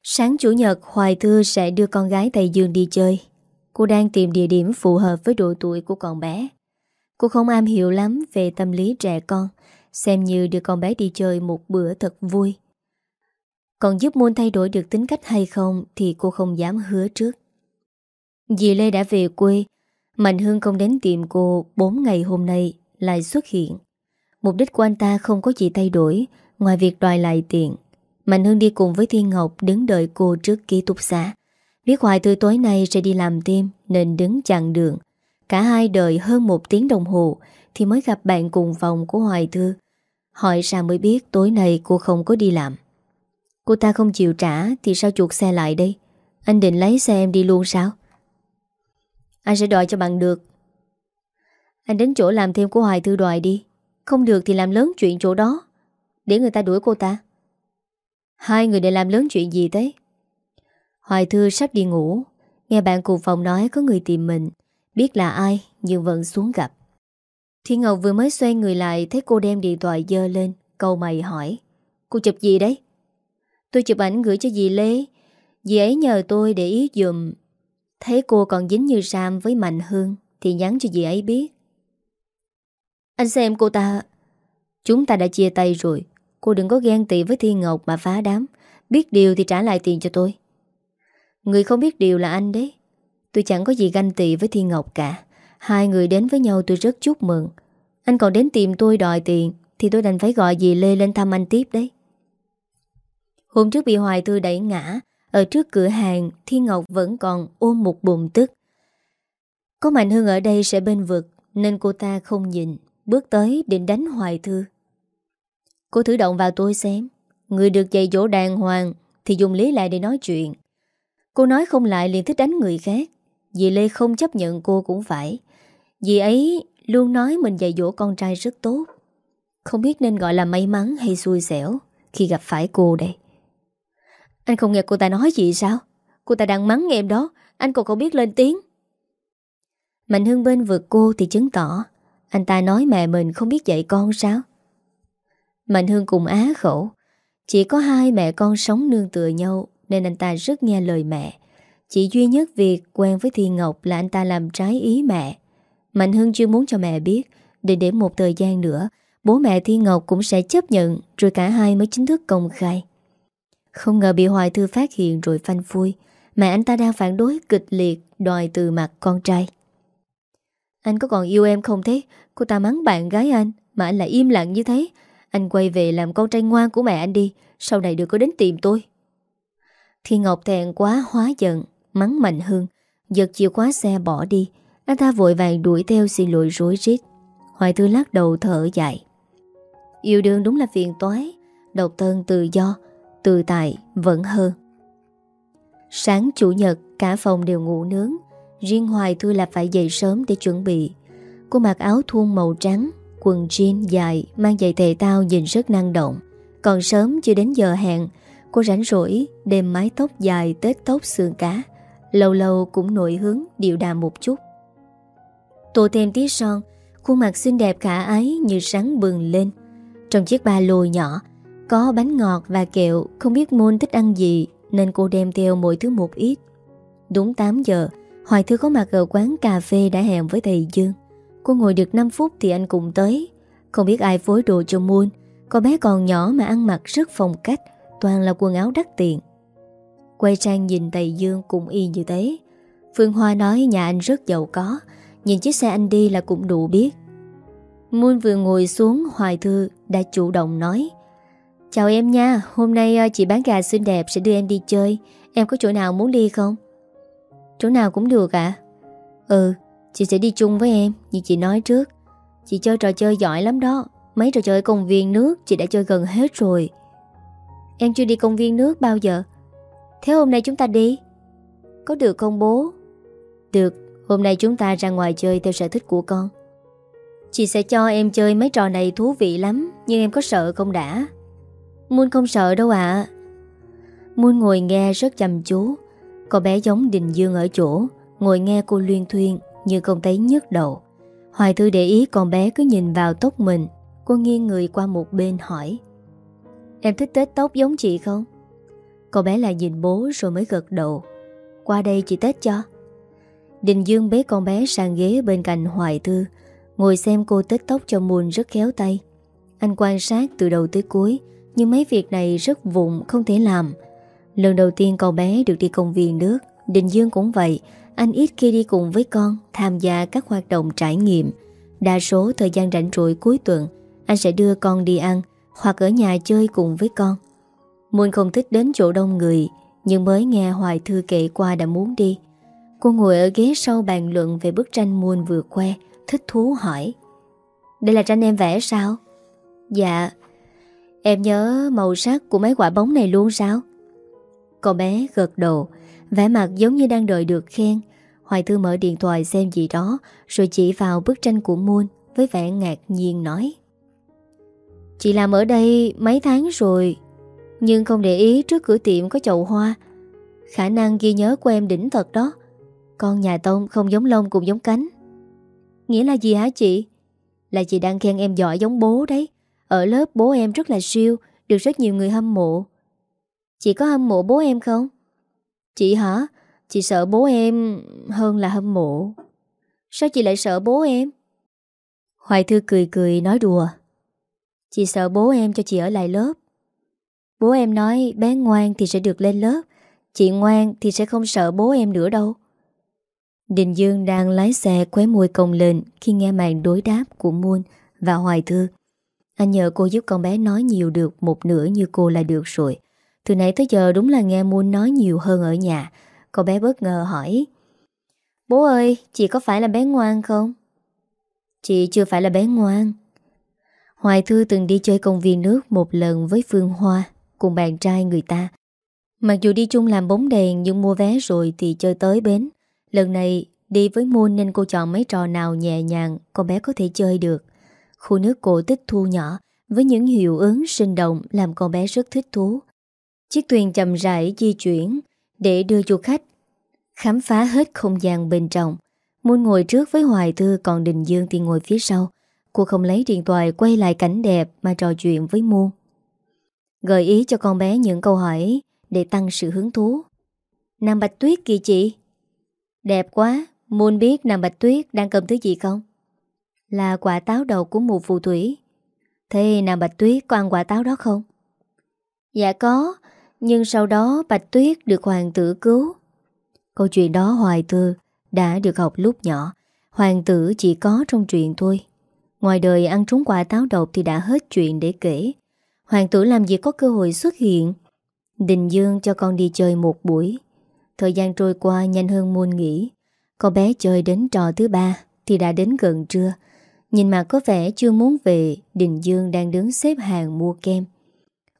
Sáng Chủ nhật, Hoài Thư sẽ đưa con gái thầy Dương đi chơi. Cô đang tìm địa điểm phù hợp với độ tuổi của con bé. Cô không am hiểu lắm về tâm lý trẻ con, Xem như đưa con bé đi chơi một bữa thật vui. Còn giúp Môn thay đổi được tính cách hay không Thì cô không dám hứa trước. Dì Lê đã về quê, Mạnh Hương không đến tìm cô 4 ngày hôm nay lại xuất hiện. Mục đích của anh ta không có gì thay đổi, Ngoài việc đòi lại tiền. Mạnh Hương đi cùng với Thiên Ngọc Đứng đợi cô trước ký túc xá. Biết Hoài từ tối nay sẽ đi làm thêm Nên đứng chặn đường. Cả hai đợi hơn một tiếng đồng hồ Thì mới gặp bạn cùng phòng của Hoài Thư. Hỏi ra mới biết tối nay cô không có đi làm. Cô ta không chịu trả, Thì sao chuột xe lại đây? Anh định lấy xe em đi luôn sao? Anh sẽ đòi cho bằng được. Anh đến chỗ làm thêm của Hoài Thư đòi đi. Không được thì làm lớn chuyện chỗ đó. Để người ta đuổi cô ta. Hai người để làm lớn chuyện gì thế? Hoài Thư sắp đi ngủ. Nghe bạn cùng phòng nói có người tìm mình. Biết là ai, nhưng vẫn xuống gặp. Thiên Ngọc vừa mới xoay người lại, Thấy cô đem điện thoại dơ lên, Câu mày hỏi. Cô chụp gì đấy? Tôi chụp ảnh gửi cho dì Lê. Dì ấy nhờ tôi để ý dùm. Thấy cô còn dính như Sam với Mạnh Hương Thì nhắn cho dì ấy biết. Anh xem cô ta. Chúng ta đã chia tay rồi. Cô đừng có ghen tị với Thiên Ngọc mà phá đám. Biết điều thì trả lại tiền cho tôi. Người không biết điều là anh đấy. Tôi chẳng có gì ganh tị với Thiên Ngọc cả. Hai người đến với nhau tôi rất chúc mừng. Anh còn đến tìm tôi đòi tiền Thì tôi đành phải gọi dì Lê lên thăm anh tiếp đấy. Hôm trước bị Hoài Thư đẩy ngã, Ở trước cửa hàng Thiên Ngọc vẫn còn ôm một bụng tức. Có Mạnh Hương ở đây sẽ bên vực, Nên cô ta không nhìn Bước tới định đánh Hoài Thư Cô thử động vào tôi xem, Người được dạy dỗ đàng hoàng Thì dùng lý lại để nói chuyện. Cô nói không lại liền thích đánh người khác Dì Lê không chấp nhận cô cũng phải. Dì ấy, luôn nói mình dạy dỗ con trai rất tốt. Không biết nên gọi là may mắn hay xui xẻo Khi gặp phải cô đây. Anh không nghe cô ta nói gì sao? Cô ta đang mắng em đó. Anh còn không biết lên tiếng. Mạnh Hưng bên vượt cô thì chứng tỏ Anh ta nói mẹ mình không biết dạy con sao. Mạnh Hưng cùng á khổ Chỉ có hai mẹ con sống nương tựa nhau Nên anh ta rất nghe lời mẹ. Chỉ duy nhất việc quen với Thiên Ngọc Là anh ta làm trái ý mẹ. Mạnh Hưng chưa muốn cho mẹ biết. Để để một thời gian nữa, Bố mẹ Thiên Ngọc cũng sẽ chấp nhận, Rồi cả hai mới chính thức công khai. Không ngờ bị Hoài Thư phát hiện rồi phanh phui. Mẹ anh ta đang phản đối kịch liệt, Đòi từ mặt con trai. Anh có còn yêu em không thế? Cô ta mắng bạn gái anh, Mà anh lại im lặng như thế. Anh quay về làm con trai ngoan của mẹ anh đi, Sau này đừng có đến tìm tôi. Thiên Ngọc thẹn quá, hóa giận, Mắng Mạnh Hưng Giật chìa khóa xe bỏ đi. Anh ta vội vàng đuổi theo xin lỗi rối rít. Hoài Thư lắc đầu thở dài. Yêu đương đúng là phiền toái. Độc thân tự do Tự tại vẫn hơn. Sáng chủ nhật, Cả phòng đều ngủ nướng. Riêng Hoài Thư là phải dậy sớm để chuẩn bị. Cô mặc áo thun màu trắng, Quần jean dài, Mang giày thể tao nhìn rất năng động. Còn sớm chưa đến giờ hẹn, Cô rảnh rỗi đem mái tóc dài tết tóc xương cá. Lâu lâu cũng nổi hướng điệu đà một chút. Tô thêm tí son, Khuôn mặt xinh đẹp khả ái như sáng bừng lên. Trong chiếc ba lô nhỏ có bánh ngọt và kẹo, Không biết môn thích ăn gì, Nên cô đem theo mỗi thứ một ít. Đúng 8 giờ, Hoài Thư có mặt ở quán cà phê đã hẹn với thầy Dương. Cô ngồi được 5 phút thì anh cũng tới. Không biết ai phối đồ cho Môn Cô bé còn nhỏ mà ăn mặc rất phong cách, Toàn là quần áo đắt tiền. Quay sang nhìn thầy Dương cũng y như thế. Phương Hoa nói nhà anh rất giàu có, Nhìn chiếc xe anh đi là cũng đủ biết. Muôn vừa ngồi xuống, Hoài Thư đã chủ động nói Chào em nha, Hôm nay ờ, chị bán gà xinh đẹp sẽ đưa em đi chơi. Em có chỗ nào muốn đi không? Chỗ nào cũng được ạ. Ừ Chị sẽ đi chung với em, Như chị nói trước. Chị chơi trò chơi giỏi lắm đó. Mấy trò chơi công viên nước, chị đã chơi gần hết rồi. Em chưa đi công viên nước bao giờ. Thế hôm nay chúng ta đi. Có được không bố? Được, Hôm nay chúng ta ra ngoài chơi theo sở thích của con. Chị sẽ cho em chơi mấy trò này thú vị lắm, Nhưng em có sợ không đã? Muôn không sợ đâu ạ. À. Muôn ngồi nghe rất chăm chú. Cô bé giống Đình Dương ở chỗ, Ngồi nghe cô luyên thuyên Như không thấy nhức đầu. Hoài Thư để ý con bé cứ nhìn vào tóc mình. Cô nghiêng người qua một bên hỏi, Em thích tết tóc giống chị không? Cô bé lại nhìn bố rồi mới gật đầu, Qua đây chị tết cho. Đình Dương bế con bé sang ghế bên cạnh Hoài Thư, Ngồi xem cô tết tóc cho Muôn rất khéo tay. Anh quan sát từ đầu tới cuối nhưng mấy việc này rất vụng không thể làm. Lần đầu tiên con bé được đi công viên nước Đình Dương cũng vậy. Anh ít khi đi cùng với con Tham gia các hoạt động trải nghiệm. Đa số thời gian rảnh rỗi cuối tuần Anh sẽ đưa con đi ăn Hoặc ở nhà chơi cùng với con. Muôn không thích đến chỗ đông người Nhưng mới nghe Hoài Thư kể qua đã muốn đi. Cô ngồi ở ghế sau bàn luận về bức tranh muôn vừa khoe, thích thú hỏi. Đây là tranh em vẽ sao? Dạ, Em nhớ màu sắc của mấy quả bóng này luôn sao? Cậu bé gật đầu, vẻ mặt giống như đang đợi được khen. Hoài Thư mở điện thoại xem gì đó, rồi chỉ vào bức tranh của Moon với vẻ ngạc nhiên nói. Chị làm ở đây mấy tháng rồi, nhưng không để ý trước cửa tiệm có chậu hoa. Khả năng ghi nhớ của em đỉnh thật đó. Con nhà Tông không giống lông cũng giống cánh. Nghĩa là gì hả chị? Là chị đang khen em giỏi giống bố đấy. Ở lớp bố em rất là siêu, được rất nhiều người hâm mộ. Chị có hâm mộ bố em không? Chị hả? Chị sợ bố em hơn là hâm mộ. Sao chị lại sợ bố em? Hoài Thư cười cười nói đùa. Chị sợ bố em cho chị ở lại lớp. Bố em nói bé ngoan thì sẽ được lên lớp. Chị ngoan thì sẽ không sợ bố em nữa đâu. Đình Dương đang lái xe quấy môi công lên khi nghe màn đối đáp của Muôn và Hoài Thư. Anh nhờ cô giúp con bé nói nhiều được một nửa như cô là được rồi. Từ nãy tới giờ đúng là nghe Muôn nói nhiều hơn ở nhà. Con bé bất ngờ hỏi Bố ơi, chị có phải là bé ngoan không? Chị chưa phải là bé ngoan. Hoài Thư từng đi chơi công viên nước một lần với Phương Hoa cùng bạn trai người ta. Mặc dù đi chung làm bóng đèn nhưng mua vé rồi thì chơi tới bến. Lần này đi với Moon nên cô chọn mấy trò nào nhẹ nhàng con bé có thể chơi được. Khu nước cổ tích thu nhỏ với những hiệu ứng sinh động làm con bé rất thích thú. Chiếc thuyền chậm rãi di chuyển để đưa du khách khám phá hết không gian bên trong. Muốn ngồi trước với Hoài Thư còn Đình Dương thì ngồi phía sau. Cô không lấy điện thoại quay lại cảnh đẹp mà trò chuyện với Muôn. Gợi ý cho con bé những câu hỏi để tăng sự hứng thú. Nam Bạch Tuyết kìa chị. Đẹp quá, Muôn biết Nam Bạch Tuyết đang cầm thứ gì không? Là quả táo đầu của mùa phù thủy. Thế nàng Bạch Tuyết có ăn quả táo đó không? Dạ có, nhưng sau đó Bạch Tuyết được hoàng tử cứu. Câu chuyện đó hoài thư đã được học lúc nhỏ. Hoàng tử chỉ có trong chuyện thôi. Ngoài đời ăn trúng quả táo độc thì đã hết chuyện để kể. Hoàng tử làm gì có cơ hội xuất hiện. Đình Dương cho con đi chơi một buổi. Thời gian trôi qua nhanh hơn muôn nghĩ. Con bé chơi đến trò thứ ba thì đã đến gần trưa. Nhìn mà có vẻ chưa muốn về, Đình Dương đang đứng xếp hàng mua kem.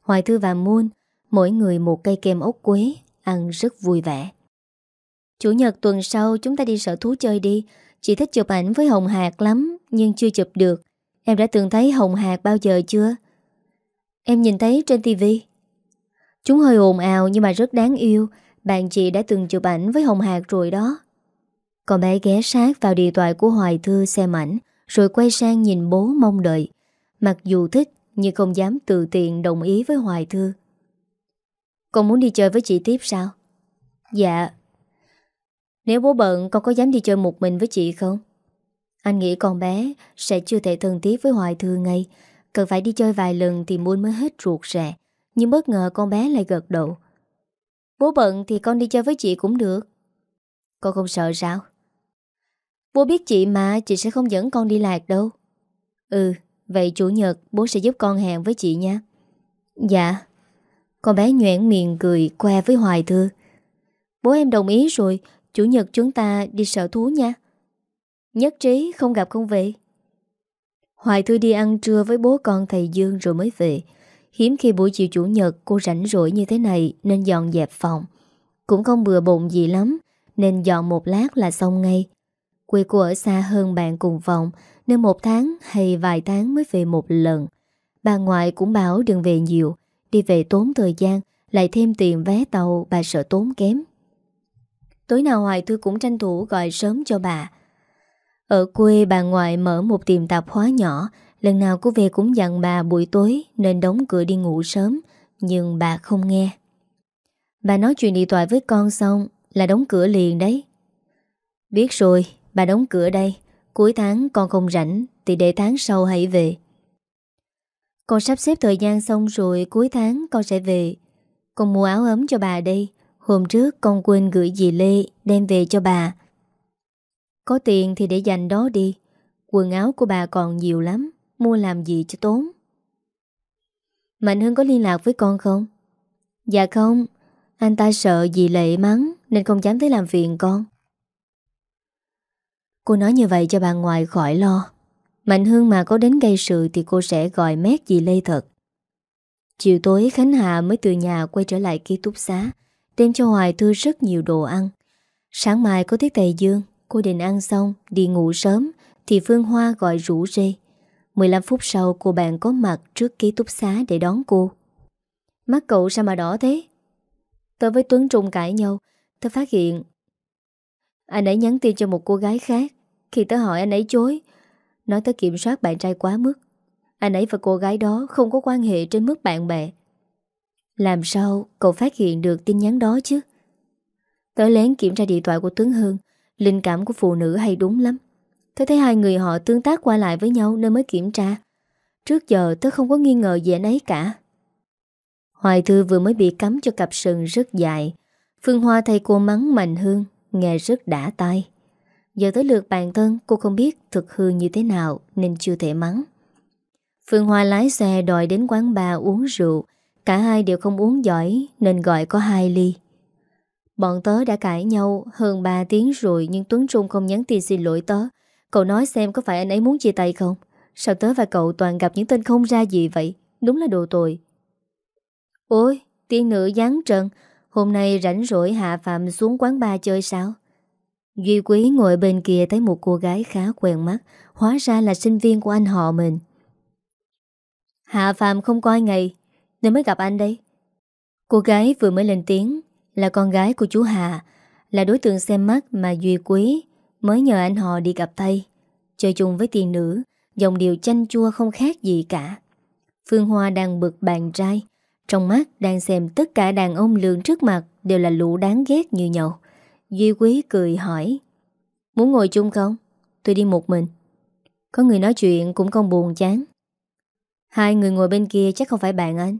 Hoài Thư và Muôn, mỗi người một cây kem ốc quế, ăn rất vui vẻ. Chủ nhật tuần sau chúng ta đi sở thú chơi đi. Chị thích chụp ảnh với Hồng Hạc lắm, nhưng chưa chụp được. Em đã từng thấy Hồng Hạc bao giờ chưa? Em nhìn thấy trên tivi Chúng hơi ồn ào nhưng mà rất đáng yêu Bạn chị đã từng chụp ảnh với Hồng Hạc rồi đó Còn bé ghé sát vào điện thoại của Hoài Thư xem ảnh rồi quay sang nhìn bố mong đợi. Mặc dù thích, Nhưng không dám tự tiện đồng ý với Hoài Thư. Con muốn đi chơi với chị tiếp sao? Dạ. Nếu bố bận, con có dám đi chơi một mình với chị không? Anh nghĩ con bé sẽ chưa thể thân thiết với Hoài Thư ngay. Cần phải đi chơi vài lần thì muốn mới hết ruột rẹ Nhưng bất ngờ con bé lại gật đầu. Bố bận thì con đi chơi với chị cũng được. Con không sợ sao? Bố biết chị mà, Chị sẽ không dẫn con đi lạc đâu Ừ Vậy chủ nhật bố sẽ giúp con hẹn với chị nha Dạ Con bé nhoảng miệng cười que với Hoài Thư Bố em đồng ý rồi, Chủ nhật chúng ta đi sở thú nha Nhất trí, không gặp không về Hoài Thư đi ăn trưa với bố con thầy Dương rồi mới về. Hiếm khi buổi chiều chủ nhật cô rảnh rỗi như thế này nên dọn dẹp phòng. Cũng không bừa bộn gì lắm, nên dọn một lát là xong ngay. Quê cô ở xa hơn bạn cùng phòng nên một tháng hay vài tháng mới về một lần. Bà ngoại cũng bảo đừng về nhiều, đi về tốn thời gian, lại thêm tiền vé tàu bà sợ tốn kém. Tối nào Hoài Thư cũng tranh thủ gọi sớm cho bà. Ở quê bà ngoại mở một tiệm tạp hóa nhỏ Lần nào cô về cũng dặn bà buổi tối Nên đóng cửa đi ngủ sớm Nhưng bà không nghe Bà nói chuyện điện thoại với con xong Là đóng cửa liền đấy Biết rồi bà đóng cửa đây. Cuối tháng con không rảnh, Thì để tháng sau hãy về. Con sắp xếp thời gian xong rồi, Cuối tháng con sẽ về. Con mua áo ấm cho bà đây. Hôm trước con quên gửi dì Lê Đem về cho bà. Có tiền thì để dành đó đi. Quần áo của bà còn nhiều lắm. Mua làm gì cho tốn. Mạnh Hưng có liên lạc với con không? Dạ không. Anh ta sợ dì lệ mắng, Nên không dám tới làm phiền con. Cô nói như vậy cho bà ngoại khỏi lo. Mạnh Hương mà có đến gây sự Thì cô sẽ gọi mét dì Lê thật. Chiều tối, Khánh Hà mới từ nhà quay trở lại ký túc xá, Đem cho Hoài Thư rất nhiều đồ ăn. Sáng mai có tiết tầy dương, Cô định ăn xong, Đi ngủ sớm, Thì Phương Hoa gọi rủ rê. 15 phút sau, cô bạn có mặt Trước ký túc xá để đón cô. Mắt cậu sao mà đỏ thế? Tớ với Tuấn Trung cãi nhau, Tớ phát hiện anh ấy nhắn tin cho một cô gái khác. Khi tớ hỏi anh ấy chối, Nói tớ kiểm soát bạn trai quá mức. Anh ấy và cô gái đó không có quan hệ trên mức bạn bè. Làm sao cậu phát hiện được tin nhắn đó chứ? Tớ lén kiểm tra điện thoại của Tuấn Hương Linh cảm của phụ nữ hay đúng lắm. Tớ thấy hai người họ tương tác qua lại với nhau Nên mới kiểm tra. Trước giờ tớ không có nghi ngờ gì anh ấy cả. Hoài Thư vừa mới bị cắm cho cặp sừng rất dài. Phương Hoa thay cô mắng mạnh hơn. Nghe rất đã tai. Giờ tới lượt bản thân, cô không biết thực hư như thế nào Nên chưa thể mắng. Phương Hoa lái xe đòi đến quán bar uống rượu. Cả hai đều không uống giỏi Nên gọi có hai ly. Bọn tớ đã cãi nhau hơn 3 tiếng rồi Nhưng Tuấn Trung không nhắn tin xin lỗi tớ. Cậu nói xem có phải anh ấy muốn chia tay không? Sao tớ và cậu toàn gặp những tên không ra gì vậy? Đúng là đồ tồi. Ôi, tiên nữ gián trần Hôm nay rảnh rỗi hạ phạm xuống quán bar chơi sao? Duy Quý ngồi bên kia thấy một cô gái khá quen mắt, Hóa ra là sinh viên của anh họ mình. Hạ Phạm không coi ngày, Nên mới gặp anh đây. Cô gái vừa mới lên tiếng, Là con gái của chú Hà Là đối tượng xem mắt mà Duy Quý Mới nhờ anh họ đi gặp tay. Chơi chung với tiền nữ Dòng điều chanh chua không khác gì cả. Phương Hoa đang bực bàn trai trong mắt, đang xem tất cả đàn ông lường trước mặt Đều là lũ đáng ghét như nhau Duy Quý cười hỏi, Muốn ngồi chung không? Tôi đi một mình. Có người nói chuyện cũng không buồn chán. Hai người ngồi bên kia chắc không phải bạn anh.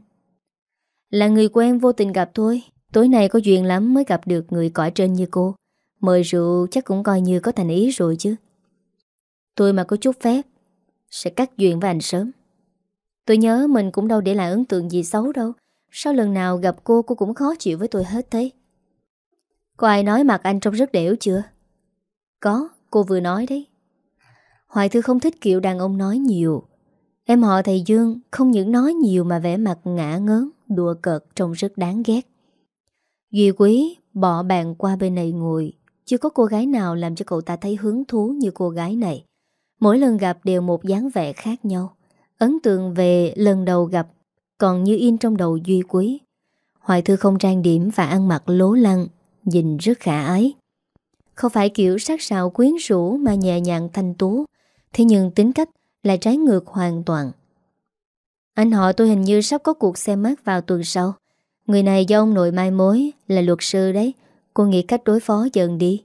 Là người quen vô tình gặp thôi Tối nay có chuyện lắm mới gặp được người cõi trên như cô. Mời rượu chắc cũng coi như có thành ý rồi chứ. Tôi mà có chút phép, Sẽ cắt duyên với anh sớm. Tôi nhớ mình cũng đâu để lại ấn tượng gì xấu đâu. Sao lần nào gặp cô cô cũng khó chịu với tôi hết thế Có ai nói mặt anh trông rất đẻo chưa Có cô vừa nói đấy Hoài Thư không thích kiểu đàn ông nói nhiều Em họ thầy Dương không những nói nhiều mà vẻ mặt ngã ngớn, đùa cợt trông rất đáng ghét. Duy Quý bỏ bàn qua bên này ngồi, chưa có cô gái nào làm cho cậu ta thấy hứng thú như cô gái này. Mỗi lần gặp đều một dáng vẻ khác nhau. Ấn tượng về lần đầu gặp còn như in trong đầu Duy Quý. Hoài Thư không trang điểm và ăn mặc lố lăng, nhìn rất khả ái. Không phải kiểu sắc sảo quyến rũ mà nhẹ nhàng thanh tú, thế nhưng tính cách lại trái ngược hoàn toàn. Anh họ tôi hình như sắp có cuộc xem mắt vào tuần sau. Người này do ông nội mai mối là luật sư đấy. Cô nghĩ cách đối phó dần đi.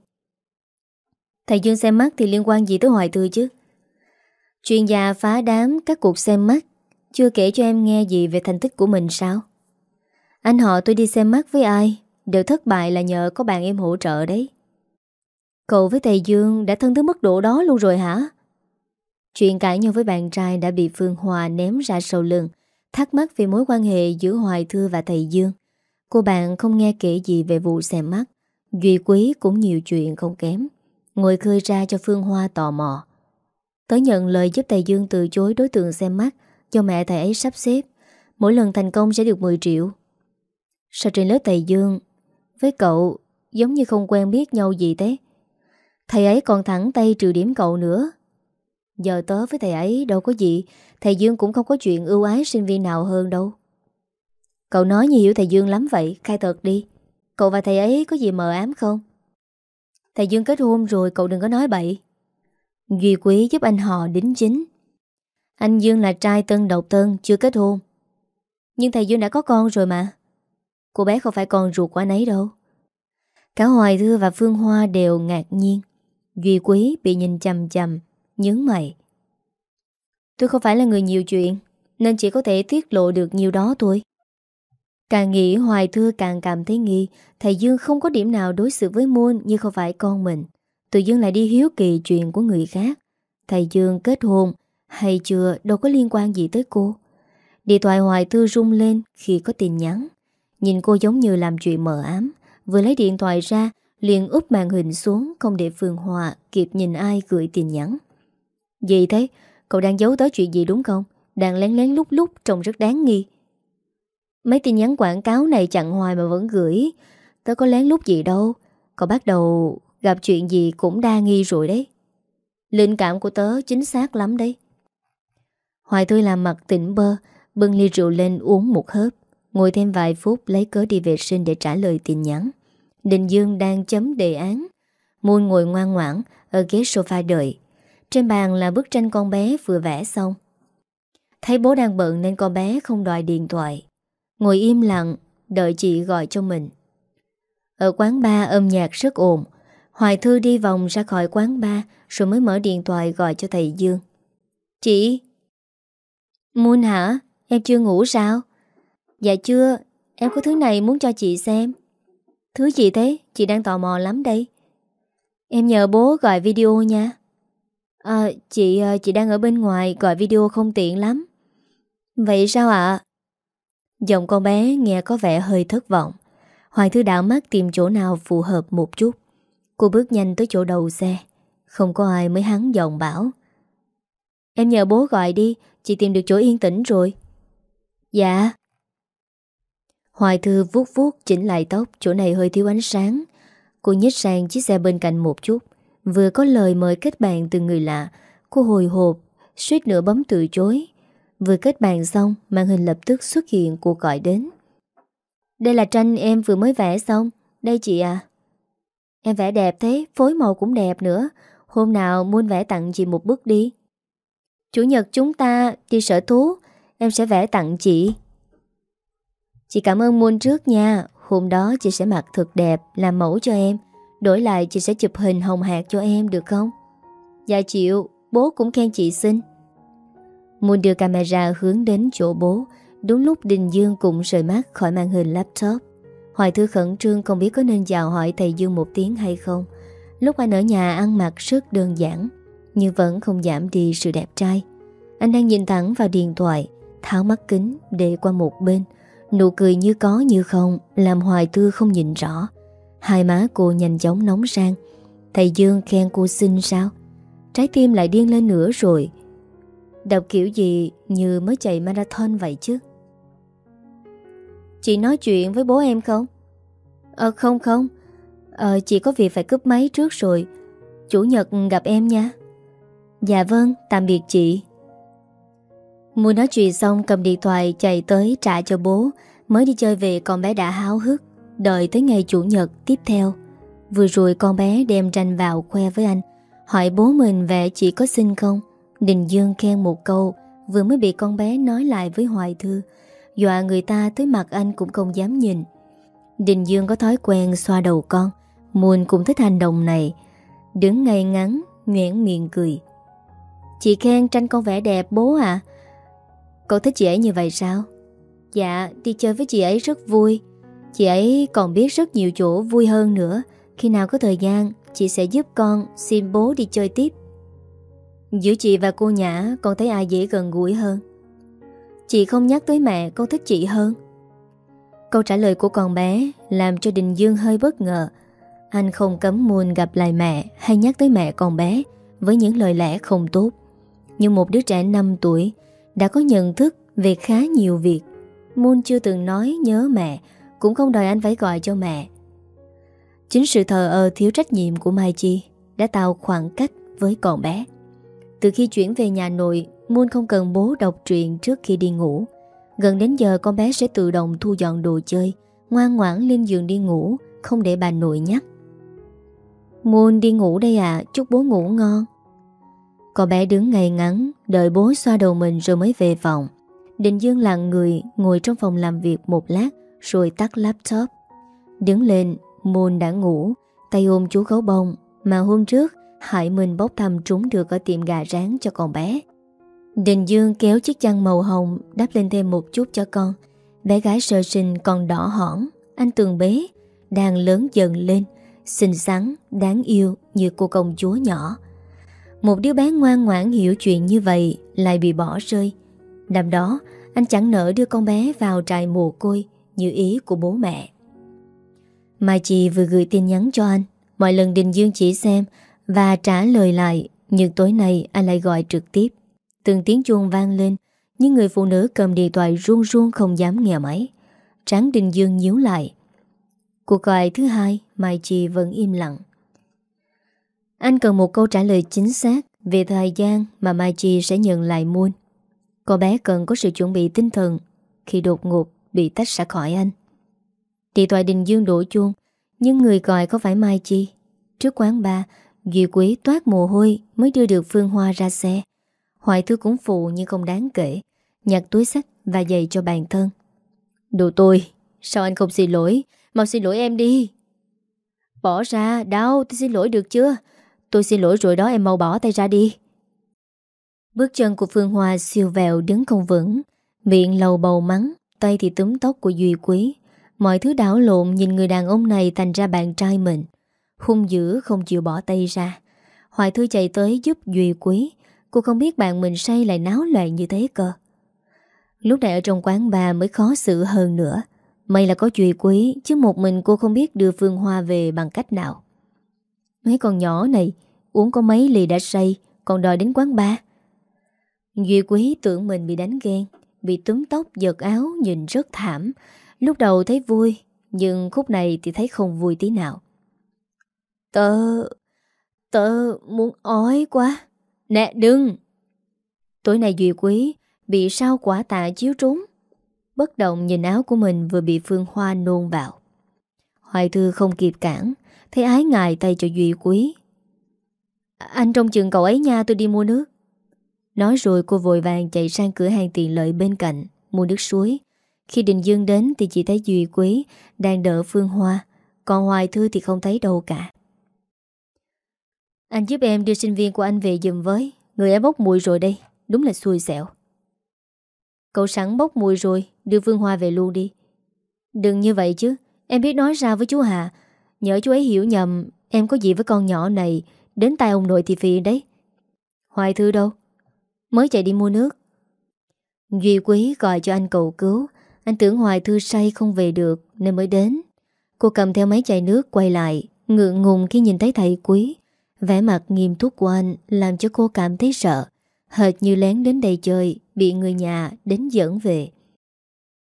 Thầy Dương xem mắt thì liên quan gì tới hoài thư chứ? Chuyên gia phá đám các cuộc xem mắt chưa kể cho em nghe gì về thành tích của mình sao? Anh họ tôi đi xem mắt với ai Đều thất bại là nhờ có bạn em hỗ trợ đấy Cậu với thầy Dương đã thân tới mức độ đó luôn rồi hả? Chuyện cãi nhau với bạn trai đã bị Phương Hòa ném ra sau lưng, thắc mắc về mối quan hệ giữa Hoài Thư và thầy Dương. Cô bạn không nghe kể gì về vụ xem mắt, Duy Quý cũng nhiều chuyện không kém. Ngồi khơi ra cho Phương Hoa tò mò. Tới nhận lời giúp thầy Dương từ chối đối tượng xem mắt do mẹ thầy ấy sắp xếp. Mỗi lần thành công sẽ được 10 triệu. Sao trên lớp thầy Dương với cậu giống như không quen biết nhau gì thế? Thầy ấy còn thẳng tay trừ điểm cậu nữa Giờ tớ với thầy ấy đâu có gì, Thầy Dương cũng không có chuyện ưu ái sinh viên nào hơn đâu Cậu nói như hiểu thầy Dương lắm vậy, Khai thật đi Cậu và thầy ấy có gì mờ ám không Thầy Dương kết hôn rồi, cậu đừng có nói bậy Duy Quý giúp anh họ đính chính anh Dương là trai tân độc tân, Chưa kết hôn. Nhưng thầy Dương đã có con rồi mà. Cô bé không phải con ruột của anh ấy đâu. Cả Hoài Thư và Phương Hoa đều ngạc nhiên. Duy Quý bị nhìn chầm chầm nhướng mày. Tôi không phải là người nhiều chuyện, Nên chỉ có thể tiết lộ được nhiều đó thôi. Càng nghĩ Hoài Thư càng cảm thấy nghi. Thầy Dương không có điểm nào đối xử với Môn Như không phải con mình. Tự Dương lại đi hiếu kỳ chuyện của người khác. Thầy Dương kết hôn hay chưa đâu có liên quan gì tới cô. Điện thoại Hoài Thư rung lên Khi có tin nhắn. Nhìn cô giống như làm chuyện mờ ám. Vừa lấy điện thoại ra, liền úp màn hình xuống Không để Phương Hòa kịp nhìn ai gửi tin nhắn. Gì thế? Cậu đang giấu tới chuyện gì đúng không? Đang lén lén lúc lúc trông rất đáng nghi. Mấy tin nhắn quảng cáo này chặn hoài mà vẫn gửi. Tớ có lén lút gì đâu. Cậu bắt đầu gặp chuyện gì cũng đa nghi rồi đấy. Linh cảm của tớ chính xác lắm đấy. Hoài Thư làm mặt tỉnh bơ, Bưng ly rượu lên uống một hớp, Ngồi thêm vài phút lấy cớ đi vệ sinh để trả lời tin nhắn. Đình Dương đang chấm đề án, Muôn ngồi ngoan ngoãn Ở ghế sofa đợi. Trên bàn là bức tranh con bé vừa vẽ xong. Thấy bố đang bận nên con bé không đòi điện thoại. Ngồi im lặng, Đợi chị gọi cho mình. Ở quán bar âm nhạc rất ồn. Hoài Thư đi vòng ra khỏi quán bar Rồi mới mở điện thoại gọi cho thầy Dương. Chị Moon hả? Em chưa ngủ sao? Dạ chưa. Em có thứ này muốn cho chị xem. Thứ gì thế? Chị đang tò mò lắm đây. Em nhờ bố gọi video nha. À chị ờ, chị đang ở bên ngoài Gọi video không tiện lắm. Vậy sao ạ? Giọng con bé nghe có vẻ hơi thất vọng. Hoài Thư đảo mắt tìm chỗ nào phù hợp một chút. Cô bước nhanh tới chỗ đầu xe. Không có ai mới hắn giọng bảo. Em nhờ bố gọi đi, Chị tìm được chỗ yên tĩnh rồi. Dạ. Hoài Thư vuốt vuốt chỉnh lại tóc, Chỗ này hơi thiếu ánh sáng. Cô nhích sang chiếc xe bên cạnh một chút, Vừa có lời mời kết bạn từ người lạ. Cô hồi hộp, Suýt nữa bấm từ chối. Vừa kết bạn xong, Màn hình lập tức xuất hiện, cuộc gọi đến. Đây là tranh em vừa mới vẽ xong. Đây chị à. Em vẽ đẹp thế, Phối màu cũng đẹp nữa. Hôm nào muốn vẽ tặng chị một bức đi. Chủ nhật chúng ta đi sở thú. Em sẽ vẽ tặng chị. Chị cảm ơn Muôn trước nha. Hôm đó chị sẽ mặc thật đẹp, Làm mẫu cho em. Đổi lại chị sẽ chụp hình hồng hạt cho em, được không? Dạ chịu. Bố cũng khen chị xinh Muôn đưa camera hướng đến chỗ bố. Đúng lúc Đình Dương cũng rời mắt khỏi màn hình laptop, Hoài Thư khẩn trương không biết có nên chào hỏi thầy Dương một tiếng hay không. Lúc anh ở nhà ăn mặc rất đơn giản nhưng vẫn không giảm đi sự đẹp trai. Anh đang nhìn thẳng vào điện thoại, Tháo mắt kính để qua một bên. Nụ cười như có như không Làm Hoài tư không nhìn rõ. Hai má cô nhanh chóng nóng sang Thầy Dương khen cô xinh sao? Trái tim lại điên lên nữa rồi. Đọc kiểu gì như mới chạy marathon vậy chứ? Chị nói chuyện với bố em không? Ờ không không. Ờ chị có việc phải cướp máy trước rồi. Chủ nhật gặp em nha. Dạ vâng tạm biệt chị. Mùi nói chuyện xong, cầm điện thoại chạy tới trả cho bố. Mới đi chơi về, con bé đã háo hức. Đợi tới ngày chủ nhật tiếp theo. Vừa rồi con bé đem tranh vào khoe với anh. Hỏi bố mình vẽ chị có xinh không? Đình Dương khen một câu, Vừa mới bị con bé nói lại với Hoài Thư. Dọa người ta tới mặt anh cũng không dám nhìn. Đình Dương có thói quen xoa đầu con. Muôn cũng thích hành động này. Đứng ngay ngắn Nguyễn miệng cười. Chị khen tranh con vẽ đẹp bố à Cậu thích chị ấy như vậy sao? Dạ đi chơi với chị ấy rất vui. Chị ấy còn biết rất nhiều chỗ vui hơn nữa. Khi nào có thời gian, Chị sẽ giúp con xin bố đi chơi tiếp. Giữa chị và cô Nhã, Con thấy ai dễ gần gũi hơn? Chị không nhắc tới mẹ, Con thích chị hơn. Câu trả lời của con bé Làm cho Đình Dương hơi bất ngờ. Anh không cấm muôn gặp lại mẹ Hay nhắc tới mẹ con bé Với những lời lẽ không tốt. Nhưng một đứa trẻ 5 tuổi Đã có nhận thức về khá nhiều việc. Moon chưa từng nói nhớ mẹ, Cũng không đòi anh phải gọi cho mẹ. Chính sự thờ ơ thiếu trách nhiệm của Mai Chi Đã tạo khoảng cách với con bé. Từ khi chuyển về nhà nội, Moon không cần bố đọc truyện trước khi đi ngủ. Gần đến giờ con bé sẽ tự động thu dọn đồ chơi, Ngoan ngoãn lên giường đi ngủ, Không để bà nội nhắc. Moon đi ngủ đây à Chúc bố ngủ ngon cô bé đứng ngày ngắn Đợi bố xoa đầu mình rồi mới về phòng. Đình Dương lặng người Ngồi trong phòng làm việc một lát Rồi tắt laptop. Đứng lên Môn đã ngủ. Tay ôm chú gấu bông Mà hôm trước Hải Minh bốc thăm trúng được ở tiệm gà rán cho con bé. Đình Dương kéo chiếc chăn màu hồng Đắp lên thêm một chút cho con. Bé gái sơ sinh còn đỏ hỏn Anh tường bế Đang lớn dần lên Xinh xắn, đáng yêu như cô công chúa nhỏ. Một đứa bé ngoan ngoãn hiểu chuyện như vậy Lại bị bỏ rơi. Năm đó, anh chẳng nỡ đưa con bé vào trại mồ côi Như ý của bố mẹ. Mai chị vừa gửi tin nhắn cho anh, Mọi lần Đình Dương chỉ xem Và trả lời lại, Nhưng tối nay anh lại gọi trực tiếp. Từng tiếng chuông vang lên Nhưng người phụ nữ cầm điện thoại run run không dám nghe máy. Tráng Đình Dương nhíu lại. Cuộc gọi thứ hai, Mai Chi vẫn im lặng. Anh cần một câu trả lời chính xác Về thời gian mà Mai Chi sẽ nhận lại muôn Cô bé cần có sự chuẩn bị tinh thần Khi đột ngột bị tách ra khỏi anh. Điện tòa Đình Dương đổ chuông, Nhưng người gọi có phải Mai Chi. Trước quán bar, Duy Quý toát mồ hôi Mới đưa được Phương Hoa ra xe. Hoài thư cũng phụ nhưng không đáng kể, Nhặt túi sách và giày cho bản thân. Đồ tôi, Sao anh không xin lỗi? Mau xin lỗi em đi. Bỏ ra, đau, tôi xin lỗi được chưa? Tôi xin lỗi rồi đó, em mau bỏ tay ra đi. Bước chân của Phương Hoa siêu vẹo đứng không vững, Miệng lầu bầu mắng, Tay thì túm tóc của Duy Quý. Mọi thứ đảo lộn nhìn người đàn ông này thành ra bạn trai mình. Hung dữ không chịu bỏ tay ra. Hoài Thư chạy tới giúp Duy Quý. Cô không biết bạn mình say lại náo loạn như thế cơ. Lúc này ở trong quán bà mới khó xử hơn nữa. May là có Duy Quý, Chứ một mình cô không biết đưa Phương Hoa về bằng cách nào. Mấy con nhỏ này Uống có mấy ly đã say, Còn đòi đến quán ba Duy Quý tưởng mình bị đánh ghen, Bị túm tóc, giật áo, nhìn rất thảm. Lúc đầu thấy vui, Nhưng khúc này thì thấy không vui tí nào. Tớ... Tớ muốn ói quá. Nè, đừng! Tối nay Duy Quý Bị sao quả tạ chiếu trúng Bất động nhìn áo của mình vừa bị Phương Hoa nôn vào. Hoài Thư không kịp cản, Thấy ái ngại tay cho Duy Quý. Anh trong trường cậu ấy nha, tôi đi mua nước. Nói rồi cô vội vàng chạy sang cửa hàng tiện lợi bên cạnh, Mua nước suối. Khi Đình Dương đến thì chỉ thấy Duy Quý Đang đỡ Phương Hoa, Còn Hoài Thư thì không thấy đâu cả. Anh giúp em đưa sinh viên của anh về giùm với, Người em bốc mùi rồi đây, Đúng là xui xẻo. Cậu sẵn bốc mùi rồi, Đưa Phương Hoa về luôn đi. Đừng như vậy chứ, Em biết nói ra với chú Hà Nhớ chú ấy hiểu nhầm, Em có gì với con nhỏ này Đến tay ông nội thì phiền đấy. Hoài Thư đâu? Mới chạy đi mua nước. Duy Quý gọi cho anh cầu cứu. Anh tưởng Hoài Thư say không về được Nên mới đến. Cô cầm theo mấy chai nước quay lại, Ngượng ngùng khi nhìn thấy thầy Quý. Vẻ mặt nghiêm túc của anh Làm cho cô cảm thấy sợ, Hệt như lén đến đây chơi, Bị người nhà đến dẫn về.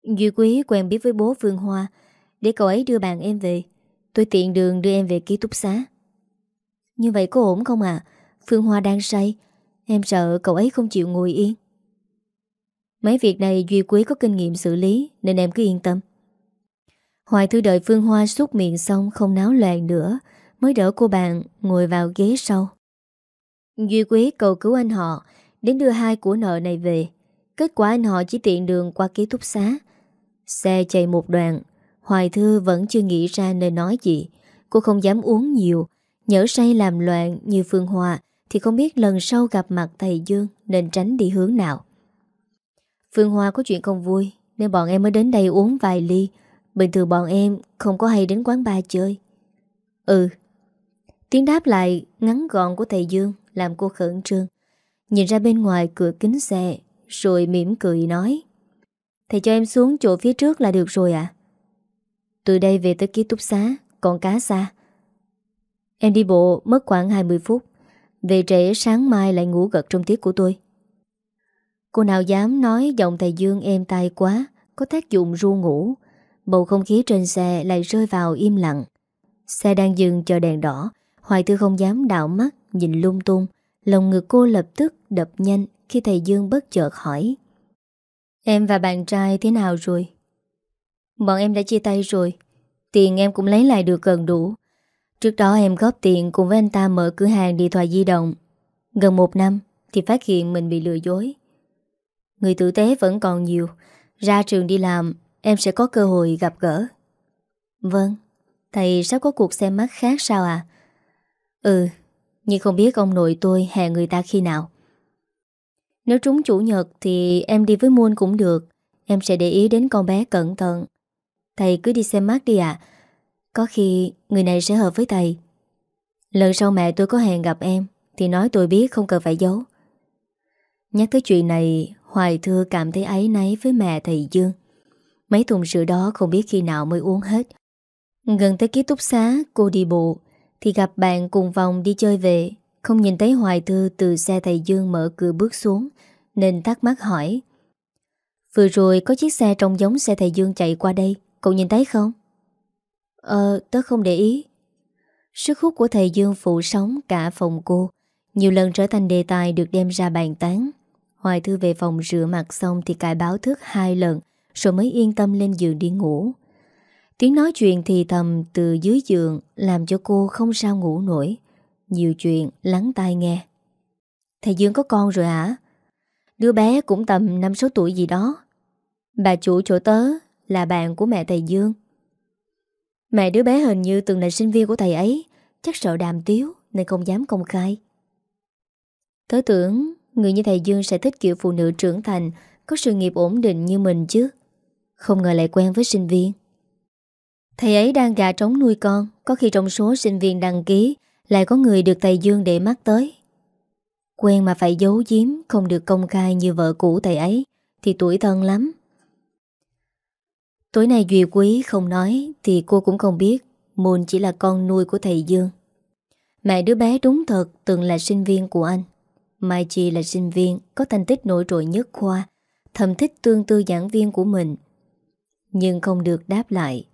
Duy Quý quen biết với bố Phương Hoa, Để cậu ấy đưa bạn em về. Tôi tiện đường đưa em về ký túc xá. Như vậy có ổn không à Phương Hoa đang say. Em sợ cậu ấy không chịu ngồi yên. Mấy việc này Duy Quý có kinh nghiệm xử lý, Nên em cứ yên tâm. Hoài Thư đợi Phương Hoa xúc miệng xong, Không náo loạn nữa, Mới đỡ cô bạn ngồi vào ghế sau. Duy Quý cầu cứu anh họ, Đến đưa hai của nợ này về. Kết quả anh họ chỉ tiện đường qua ký túc xá. Xe chạy một đoạn, Hoài Thư vẫn chưa nghĩ ra nên nói gì. Cô không dám uống nhiều Nhỡ say làm loạn như Phương hòa, Thì không biết lần sau gặp mặt thầy Dương Nên tránh đi hướng nào. Phương Hoa có chuyện không vui, Nên bọn em mới đến đây uống vài ly. Bình thường bọn em không có hay đến quán bar chơi. Ừ Tiếng đáp lại ngắn gọn của thầy Dương Làm cô khẩn trương. Nhìn ra bên ngoài cửa kính xe, Rồi mỉm cười nói, Thầy cho em xuống chỗ phía trước là được rồi ạ. Từ đây về tới ký túc xá, Còn cá xa. Em đi bộ mất khoảng 20 phút. Về trễ, sáng mai lại ngủ gật trong tiết của tôi. Cô nào dám nói giọng thầy Dương êm tai quá, Có tác dụng ru ngủ. Bầu không khí trên xe lại rơi vào im lặng. Xe đang dừng chờ đèn đỏ. Hoài Thư không dám đảo mắt, Nhìn lung tung. Lòng ngực cô lập tức đập nhanh Khi thầy Dương bất chợt hỏi. Em và bạn trai thế nào rồi? Bọn em đã chia tay rồi. Tiền em cũng lấy lại được gần đủ. Trước đó em góp tiền cùng với anh ta mở cửa hàng điện thoại di động. Gần một năm Thì phát hiện mình bị lừa dối. Người tử tế vẫn còn nhiều. Ra trường đi làm, Em sẽ có cơ hội gặp gỡ. Vâng Thầy sắp có cuộc xem mắt khác sao à Ừ Nhưng không biết ông nội tôi hẹn người ta khi nào. Nếu trúng chủ nhật Thì em đi với Muôn cũng được. Em sẽ để ý đến con bé cẩn thận. Thầy cứ đi xem mắt đi ạ. Có khi người này sẽ hợp với thầy. Lần sau mẹ tôi có hẹn gặp em, Thì nói tôi biết không cần phải giấu. Nhắc tới chuyện này, Hoài Thư cảm thấy ấy náy với mẹ thầy Dương. Mấy thùng sữa đó không biết khi nào mới uống hết. Gần tới ký túc xá, Cô đi bộ, Thì gặp bạn cùng vòng đi chơi về. Không nhìn thấy Hoài Thư từ xe thầy Dương mở cửa bước xuống, Nên thắc mắc hỏi. Vừa rồi có chiếc xe trông giống xe thầy Dương chạy qua đây, Cậu nhìn thấy không? Ờ, tớ không để ý. Sức hút của thầy Dương phụ sóng cả phòng cô. Nhiều lần trở thành đề tài được đem ra bàn tán. Hoài Thư về phòng rửa mặt xong Thì cài báo thức hai lần Rồi mới yên tâm lên giường đi ngủ. Tiếng nói chuyện thì thầm từ dưới giường Làm cho cô không sao ngủ nổi. Nhiều chuyện lắng tai nghe. Thầy Dương có con rồi hả? Đứa bé cũng tầm 5-6 tuổi gì đó. Bà chủ chỗ tớ Là bạn của mẹ thầy Dương. Mẹ đứa bé hình như từng là sinh viên của thầy ấy. Chắc sợ đàm tiếu Nên không dám công khai. Tớ tưởng Người như thầy Dương sẽ thích kiểu phụ nữ trưởng thành, Có sự nghiệp ổn định như mình chứ. Không ngờ lại quen với sinh viên. Thầy ấy đang gà trống nuôi con, Có khi trong số sinh viên đăng ký Lại có người được thầy Dương để mắt tới. Quen mà phải giấu giếm, Không được công khai như vợ cũ thầy ấy, Thì tuổi thân lắm. Tối nay Duy Quý không nói Thì cô cũng không biết Môn chỉ là con nuôi của thầy Dương. Mẹ đứa bé đúng thật Từng là sinh viên của anh. Mai Chi là sinh viên Có thành tích nổi trội nhất khoa, Thầm thích tương tư giảng viên của mình. Nhưng không được đáp lại.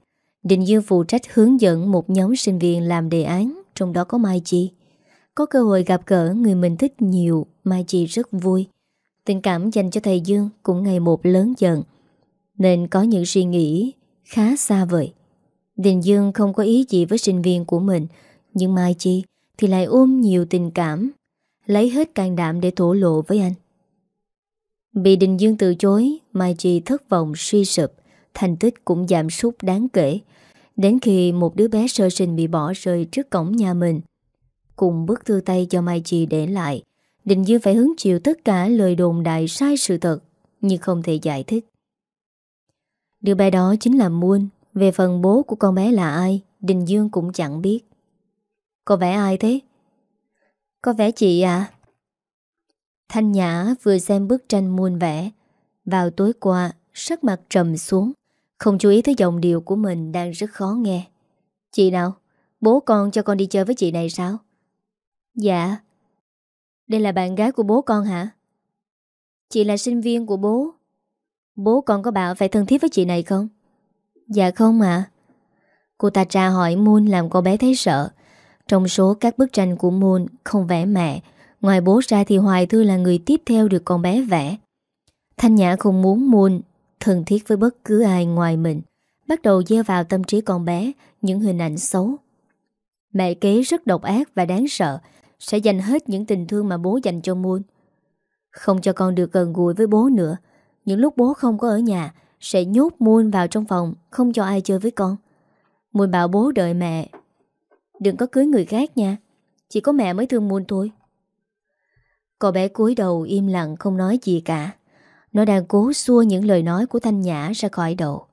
Định Dương phụ trách hướng dẫn Một nhóm sinh viên làm đề án, Trong đó có Mai Chi. Có cơ hội gặp gỡ người mình thích nhiều, Mai Chi rất vui. Tình cảm dành cho thầy Dương Cũng ngày một lớn dần nên có những suy nghĩ khá xa vời. Đình Dương không có ý gì với sinh viên của mình, Nhưng Mai Chi thì lại ôm nhiều tình cảm, Lấy hết can đảm để thổ lộ với anh. Bị Đình Dương từ chối, Mai Chi thất vọng, suy sụp, Thành tích cũng giảm sút đáng kể. Đến khi một đứa bé sơ sinh bị bỏ rơi trước cổng nhà mình, Cùng bức thư tay cho Mai Chi để lại, Đình Dương phải hứng chịu tất cả lời đồn đại sai sự thật, Nhưng không thể giải thích. Đứa bé đó chính là Muôn Về phần bố của con bé là ai, Đình Dương cũng chẳng biết. Có vẻ ai thế? Có vẻ chị à? Thanh Nhã vừa xem bức tranh Muôn vẽ, Vào tối qua, Sắc mặt trầm xuống. Không chú ý tới giọng điệu của mình đang rất khó nghe. Chị nào? Bố con cho con đi chơi với chị này sao? Dạ. Đây là bạn gái của bố con hả? Chị là sinh viên của bố. Bố con có bảo phải thân thiết với chị này không? Dạ không ạ. Cô ta tra hỏi Moon làm cô bé thấy sợ. Trong số các bức tranh của Moon Không vẽ mẹ, Ngoài bố ra thì Hoài Thư là người tiếp theo được con bé vẽ. Thanh Nhã không muốn Moon Thân thiết với bất cứ ai ngoài mình, Bắt đầu gieo vào tâm trí con bé Những hình ảnh xấu. Mẹ kế rất độc ác và đáng sợ, Sẽ dành hết những tình thương mà bố dành cho Moon. Không cho con được gần gũi với bố nữa những lúc bố không có ở nhà, Sẽ nhốt Muôn vào trong phòng, Không cho ai chơi với con. Muôn bảo bố đợi mẹ. Đừng có cưới người khác nha, Chỉ có mẹ mới thương Muôn thôi. Cậu bé cúi đầu im lặng không nói gì cả. Nó đang cố xua những lời nói của Thanh Nhã ra khỏi đầu.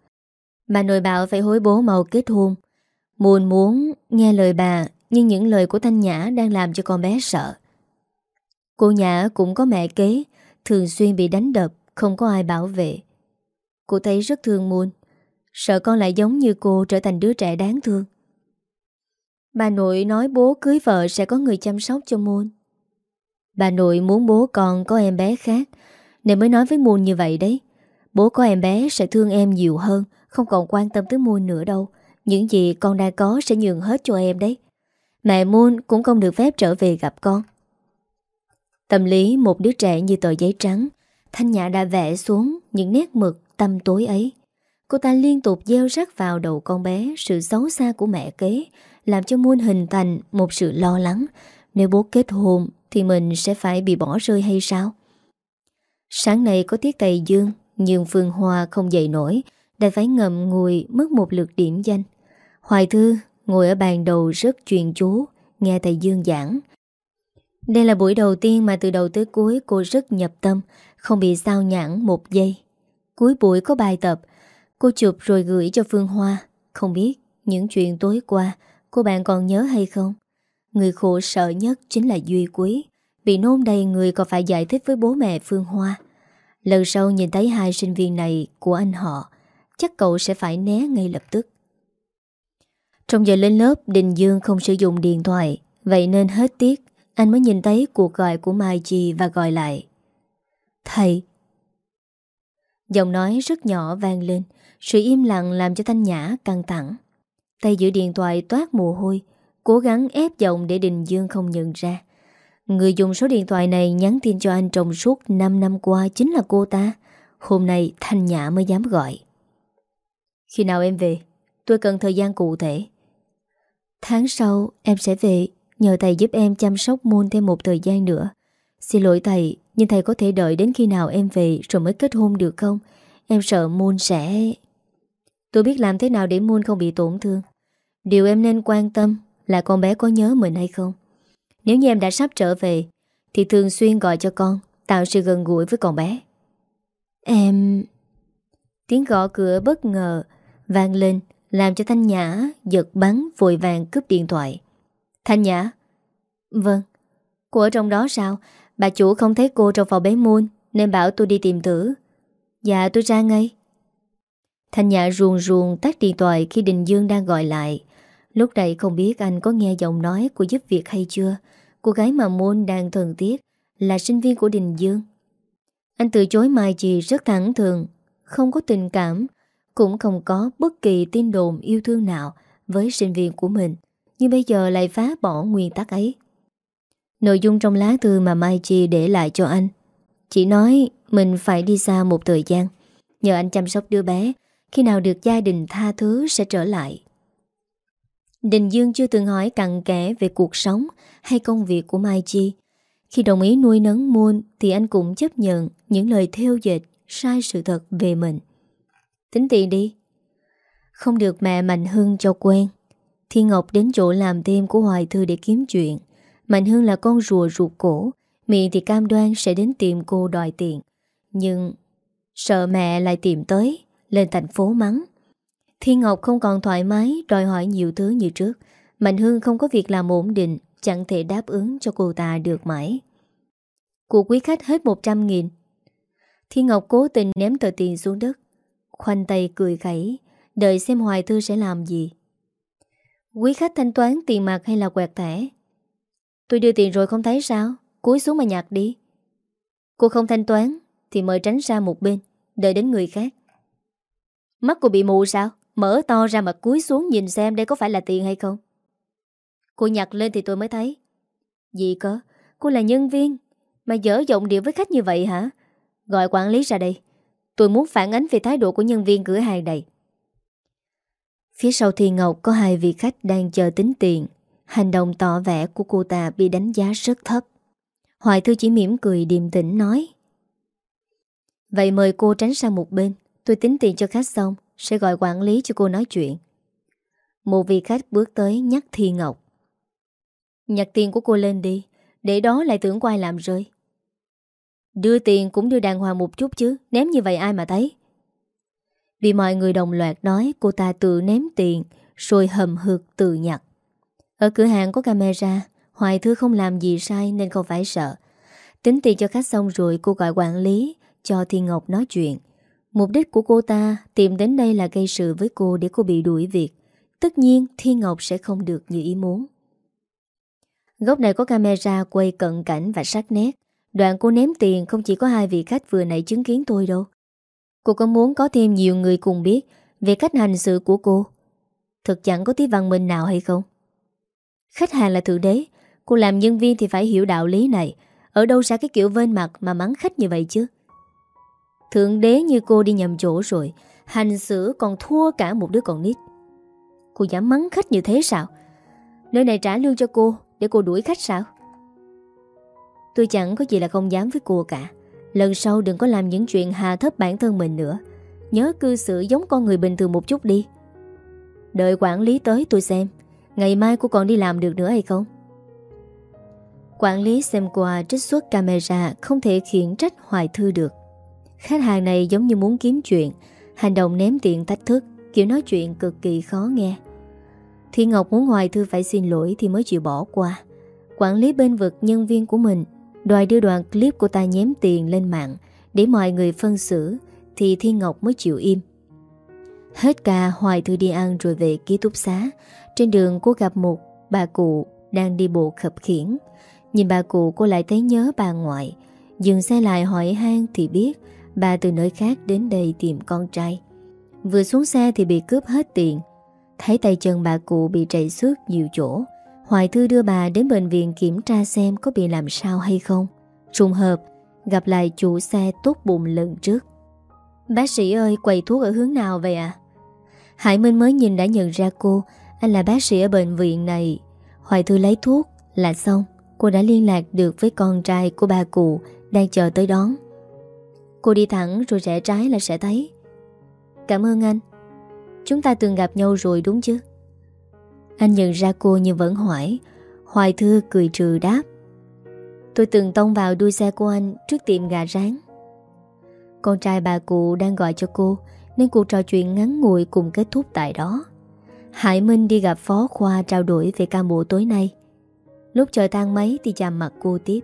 Bà nội bảo phải hối bố mau kết hôn. Muôn muốn nghe lời bà, Nhưng những lời của Thanh Nhã đang làm cho con bé sợ. Cô Nhã cũng có mẹ kế, Thường xuyên bị đánh đập không có ai bảo vệ. Cô thấy rất thương Moon. Sợ con lại giống như cô trở thành đứa trẻ đáng thương. Bà nội nói bố cưới vợ sẽ có người chăm sóc cho Moon. Bà nội muốn bố con có em bé khác, Nên mới nói với Moon như vậy đấy. Bố có em bé sẽ thương em nhiều hơn, Không còn quan tâm tới Moon nữa đâu. Những gì con đang có sẽ nhường hết cho em đấy. Mẹ Moon cũng không được phép trở về gặp con. Tâm lý một đứa trẻ như tờ giấy trắng Thanh Nhã đã vẽ xuống những nét mực tâm tối ấy. Cô ta liên tục gieo rắc vào đầu con bé sự xấu xa của mẹ kế, làm cho muôn hình thành một sự lo lắng. Nếu bố kết hôn thì mình sẽ phải bị bỏ rơi hay sao? Sáng nay có tiết tầy dương, nhưng Phương Hoa không dậy nổi, đã phải ngậm ngùi mất một lượt điểm danh. Hoài Thư ngồi ở bàn đầu rất chuyên chú, nghe thầy Dương giảng. Đây là buổi đầu tiên mà từ đầu tới cuối cô rất nhập tâm, không bị sao nhãn một giây. Cuối buổi có bài tập, Cô chụp rồi gửi cho Phương Hoa. Không biết những chuyện tối qua Cô bạn còn nhớ hay không? Người khổ sợ nhất chính là Duy Quý. Bị nôn đầy người còn phải giải thích với bố mẹ Phương Hoa. Lần sau nhìn thấy hai sinh viên này Của anh họ, Chắc cậu sẽ phải né ngay lập tức. Trong giờ lên lớp, Đình Dương không sử dụng điện thoại, Vậy nên hết tiết Anh mới nhìn thấy cuộc gọi của Mai Chi và gọi lại. Thầy. Giọng nói rất nhỏ vang lên, Sự im lặng làm cho Thanh Nhã căng thẳng. Tay giữ điện thoại toát mồ hôi, Cố gắng ép giọng để Đình Dương không nhận ra. Người dùng số điện thoại này nhắn tin cho anh trong suốt 5 năm qua chính là cô ta. Hôm nay Thanh Nhã mới dám gọi. Khi nào em về? Tôi cần thời gian cụ thể. Tháng sau em sẽ về, Nhờ thầy giúp em chăm sóc môn thêm một thời gian nữa. Xin lỗi thầy nhưng thầy có thể đợi đến khi nào em về Rồi mới kết hôn được không Em sợ môn sẽ Tôi biết làm thế nào để môn không bị tổn thương Điều em nên quan tâm Là con bé có nhớ mình hay không Nếu như em đã sắp trở về, Thì thường xuyên gọi cho con, Tạo sự gần gũi với con bé Em... Tiếng gõ cửa bất ngờ vang lên, làm cho Thanh Nhã giật bắn vội vàng cướp điện thoại. Thanh Nhã? Vâng. Cô ở trong đó sao? Bà chủ không thấy cô trong phòng bé môn nên bảo tôi đi tìm thử. Dạ tôi ra ngay. Thanh Nhã ruồn ruồn tắt điện thoại khi Đình Dương đang gọi lại. Lúc này không biết anh có nghe giọng nói của giúp việc hay chưa. Cô gái mà môn đang thần tiếc là sinh viên của Đình Dương. Anh từ chối Mai chị rất thẳng thường, không có tình cảm, cũng không có bất kỳ tin đồn yêu thương nào với sinh viên của mình, nhưng bây giờ lại phá bỏ nguyên tắc ấy. Nội dung trong lá thư mà Mai Chi để lại cho anh. Chỉ nói mình phải đi xa một thời gian. Nhờ anh chăm sóc đứa bé, Khi nào được gia đình tha thứ sẽ trở lại. Đình Dương chưa từng hỏi cặn kẽ về cuộc sống hay công việc của Mai Chi. Khi đồng ý nuôi nấng muôn thì anh cũng chấp nhận những lời theo dệt, sai sự thật về mình. Tính tiền đi. Không được mẹ Mạnh Hưng cho quen. Thiên Ngọc đến chỗ làm thêm của Hoài Thư để kiếm chuyện. Mạnh Hưng là con rùa ruột cổ. Miệng thì cam đoan sẽ đến tìm cô đòi tiền. Nhưng Sợ mẹ lại tìm tới, Lên thành phố mắng. Thiên Ngọc không còn thoải mái Đòi hỏi nhiều thứ như trước. Mạnh Hưng không có việc làm ổn định, Chẳng thể đáp ứng cho cô ta được mãi. Của quý khách hết 100 nghìn. Thiên Ngọc cố tình ném tờ tiền xuống đất. Khoanh tay cười khẩy, Đợi xem Hoài Thư sẽ làm gì. Quý khách thanh toán tiền mặt hay là quẹt thẻ? Tôi đưa tiền rồi không thấy sao? Cúi xuống mà nhặt đi. Cô không thanh toán Thì mời tránh ra một bên, Đợi đến người khác. Mắt cô bị mù sao? Mở to ra mà cúi xuống nhìn xem đây có phải là tiền hay không. Cô nhặt lên thì tôi mới thấy. Gì cơ? Cô là nhân viên Mà dở giọng điệu với khách như vậy hả? Gọi quản lý ra đây. Tôi muốn phản ánh về thái độ của nhân viên cửa hàng này. Phía sau Thiên Ngọc có hai vị khách đang chờ tính tiền. Hành động tỏ vẻ của cô ta bị đánh giá rất thấp. Hoài Thư chỉ mỉm cười điềm tĩnh nói, Vậy mời cô tránh sang một bên, Tôi tính tiền cho khách xong, Sẽ gọi quản lý cho cô nói chuyện. Một vị khách bước tới nhắc Thi Ngọc, Nhặt tiền của cô lên đi, Để đó lại tưởng quay làm rơi. Đưa tiền cũng đưa đàng hoàng một chút chứ, Ném như vậy ai mà thấy. Vì mọi người đồng loạt nói, Cô ta tự ném tiền, Rồi hầm hực tự nhặt ở cửa hàng có camera, Hoài Thư không làm gì sai nên không phải sợ. Tính tiền cho khách xong rồi cô gọi quản lý, Cho Thiên Ngọc nói chuyện. Mục đích của cô ta tìm đến đây là gây sự với cô để cô bị đuổi việc. Tất nhiên Thiên Ngọc sẽ không được như ý muốn. Góc này có camera quay cận cảnh và sắc nét. Đoạn cô ném tiền không chỉ có hai vị khách vừa nãy chứng kiến tôi đâu. Cô có muốn có thêm nhiều người cùng biết Về cách hành xử của cô? Thật chẳng có tí văn minh nào hay không? Khách hàng là thượng đế. Cô làm nhân viên thì phải hiểu đạo lý này. Ở đâu ra cái kiểu vên mặt mà mắng khách như vậy chứ? Thượng đế như cô đi nhầm chỗ rồi. Hành xử còn thua cả một đứa con nít. Cô dám mắng khách như thế sao? Nơi này trả lương cho cô, Để cô đuổi khách sao? Tôi chẳng có gì là không dám với cô cả. Lần sau đừng có làm những chuyện hà thấp bản thân mình nữa. Nhớ cư xử giống con người bình thường một chút đi. Đợi quản lý tới tôi xem. Ngày mai cô còn đi làm được nữa hay không? Quản lý xem qua trích xuất camera Không thể khiển trách hoài thư được. Khách hàng này giống như muốn kiếm chuyện, Hành động ném tiền thách thức, Kiểu nói chuyện cực kỳ khó nghe. Thiên Ngọc muốn Hoài Thư phải xin lỗi Thì mới chịu bỏ qua. Quản lý bên vực nhân viên của mình, Đòi đưa đoạn clip của ta nhém tiền lên mạng Để mọi người phân xử Thì Thiên Ngọc mới chịu im. Hết ca Hoài Thư đi ăn rồi về ký túc xá trên đường cô gặp một bà cụ đang đi bộ khập khiển. Nhìn bà cụ, cô lại thấy nhớ bà ngoại. Dừng xe lại hỏi han thì biết Bà từ nơi khác đến đây tìm con trai Vừa xuống xe thì bị cướp hết tiền Thấy tay chân bà cụ bị chạy xước nhiều chỗ, Hoài Thư đưa bà đến bệnh viện kiểm tra xem có bị làm sao hay không Trùng hợp, Gặp lại chủ xe tốt bụng lần trước Bác sĩ ơi, quầy thuốc ở hướng nào vậy ạ à? Hải Minh mới nhìn đã nhận ra cô. Anh là bác sĩ ở bệnh viện này. Hoài Thư lấy thuốc là xong. Cô đã liên lạc được với con trai của bà cụ Đang chờ tới đón. Cô đi thẳng rồi rẽ trái là sẽ thấy. Cảm ơn anh. Chúng ta từng gặp nhau rồi đúng chứ? Anh nhận ra cô nhưng vẫn hỏi. Hoài Thư cười trừ đáp. Tôi từng tông vào đuôi xe của anh Trước tiệm gà rán. Con trai bà cụ đang gọi cho cô. Nên cuộc trò chuyện ngắn ngủi cùng kết thúc tại đó. Hải Minh đi gặp Phó Khoa trao đổi về ca mổ tối nay. Lúc trời tan mấy thì chạm mặt cô tiếp.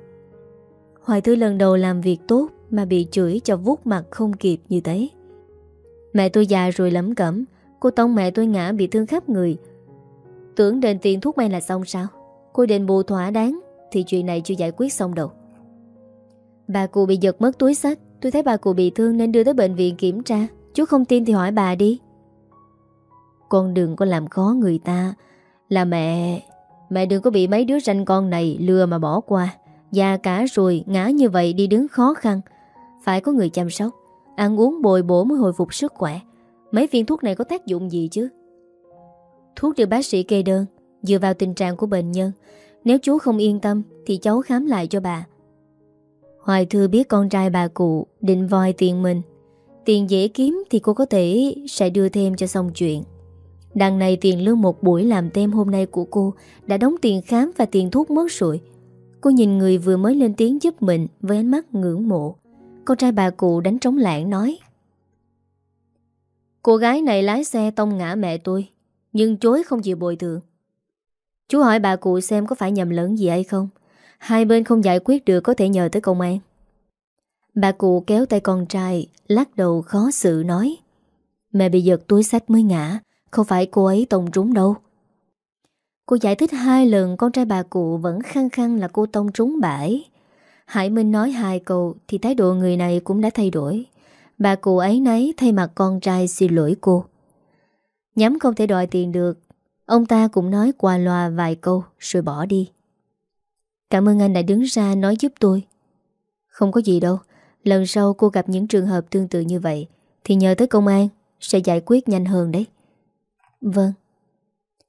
Hoài Thư lần đầu làm việc tốt Mà bị chửi cho vuốt mặt không kịp như thế. Mẹ tôi già rồi lắm cẩm, Cô tông mẹ tôi ngã bị thương khắp người. Tưởng đền tiền thuốc men là xong sao? Cô đền bù thỏa đáng Thì chuyện này chưa giải quyết xong đâu. Bà cụ bị giật mất túi sách Tôi thấy bà cụ bị thương nên đưa tới bệnh viện kiểm tra. Chú không tin thì hỏi bà đi. Con đừng có làm khó người ta. Là mẹ Mẹ đừng có bị mấy đứa ranh con này lừa mà bỏ qua. Già cả rồi, ngã như vậy đi đứng khó khăn. Phải có người chăm sóc, Ăn uống bồi bổ mới hồi phục sức khỏe. Mấy viên thuốc này có tác dụng gì chứ? Thuốc được bác sĩ kê đơn, Dựa vào tình trạng của bệnh nhân. Nếu chú không yên tâm Thì cháu khám lại cho bà. Hoài Thư biết con trai bà cụ Định vòi tiền mình. Tiền dễ kiếm thì cô có thể Sẽ đưa thêm cho xong chuyện. Đằng này tiền lương một buổi làm thêm hôm nay của cô Đã đóng tiền khám và tiền thuốc mất rồi. Cô nhìn người vừa mới lên tiếng giúp mình Với ánh mắt ngưỡng mộ. Con trai bà cụ đánh trống lạng nói, Cô gái này lái xe tông ngã mẹ tôi, Nhưng chối không chịu bồi thường. Chú hỏi bà cụ xem có phải nhầm lẫn gì hay không? Hai bên không giải quyết được có thể nhờ tới công an. Bà cụ kéo tay con trai, Lắc đầu khó xử nói, Mẹ bị giật túi sách mới ngã, Không phải cô ấy tông trúng đâu. Cô giải thích hai lần Con trai bà cụ vẫn khăng khăng là cô tông trúng bãi Hải Minh nói hai câu Thì thái độ người này cũng đã thay đổi. Bà cụ ấy nấy thay mặt con trai xin lỗi cô. Nhắm không thể đòi tiền được. Ông ta cũng nói qua loa vài câu, Rồi bỏ đi. Cảm ơn anh đã đứng ra nói giúp tôi. Không có gì đâu Lần sau cô gặp những trường hợp tương tự như vậy, Thì nhờ tới công an Sẽ giải quyết nhanh hơn đấy. Vâng.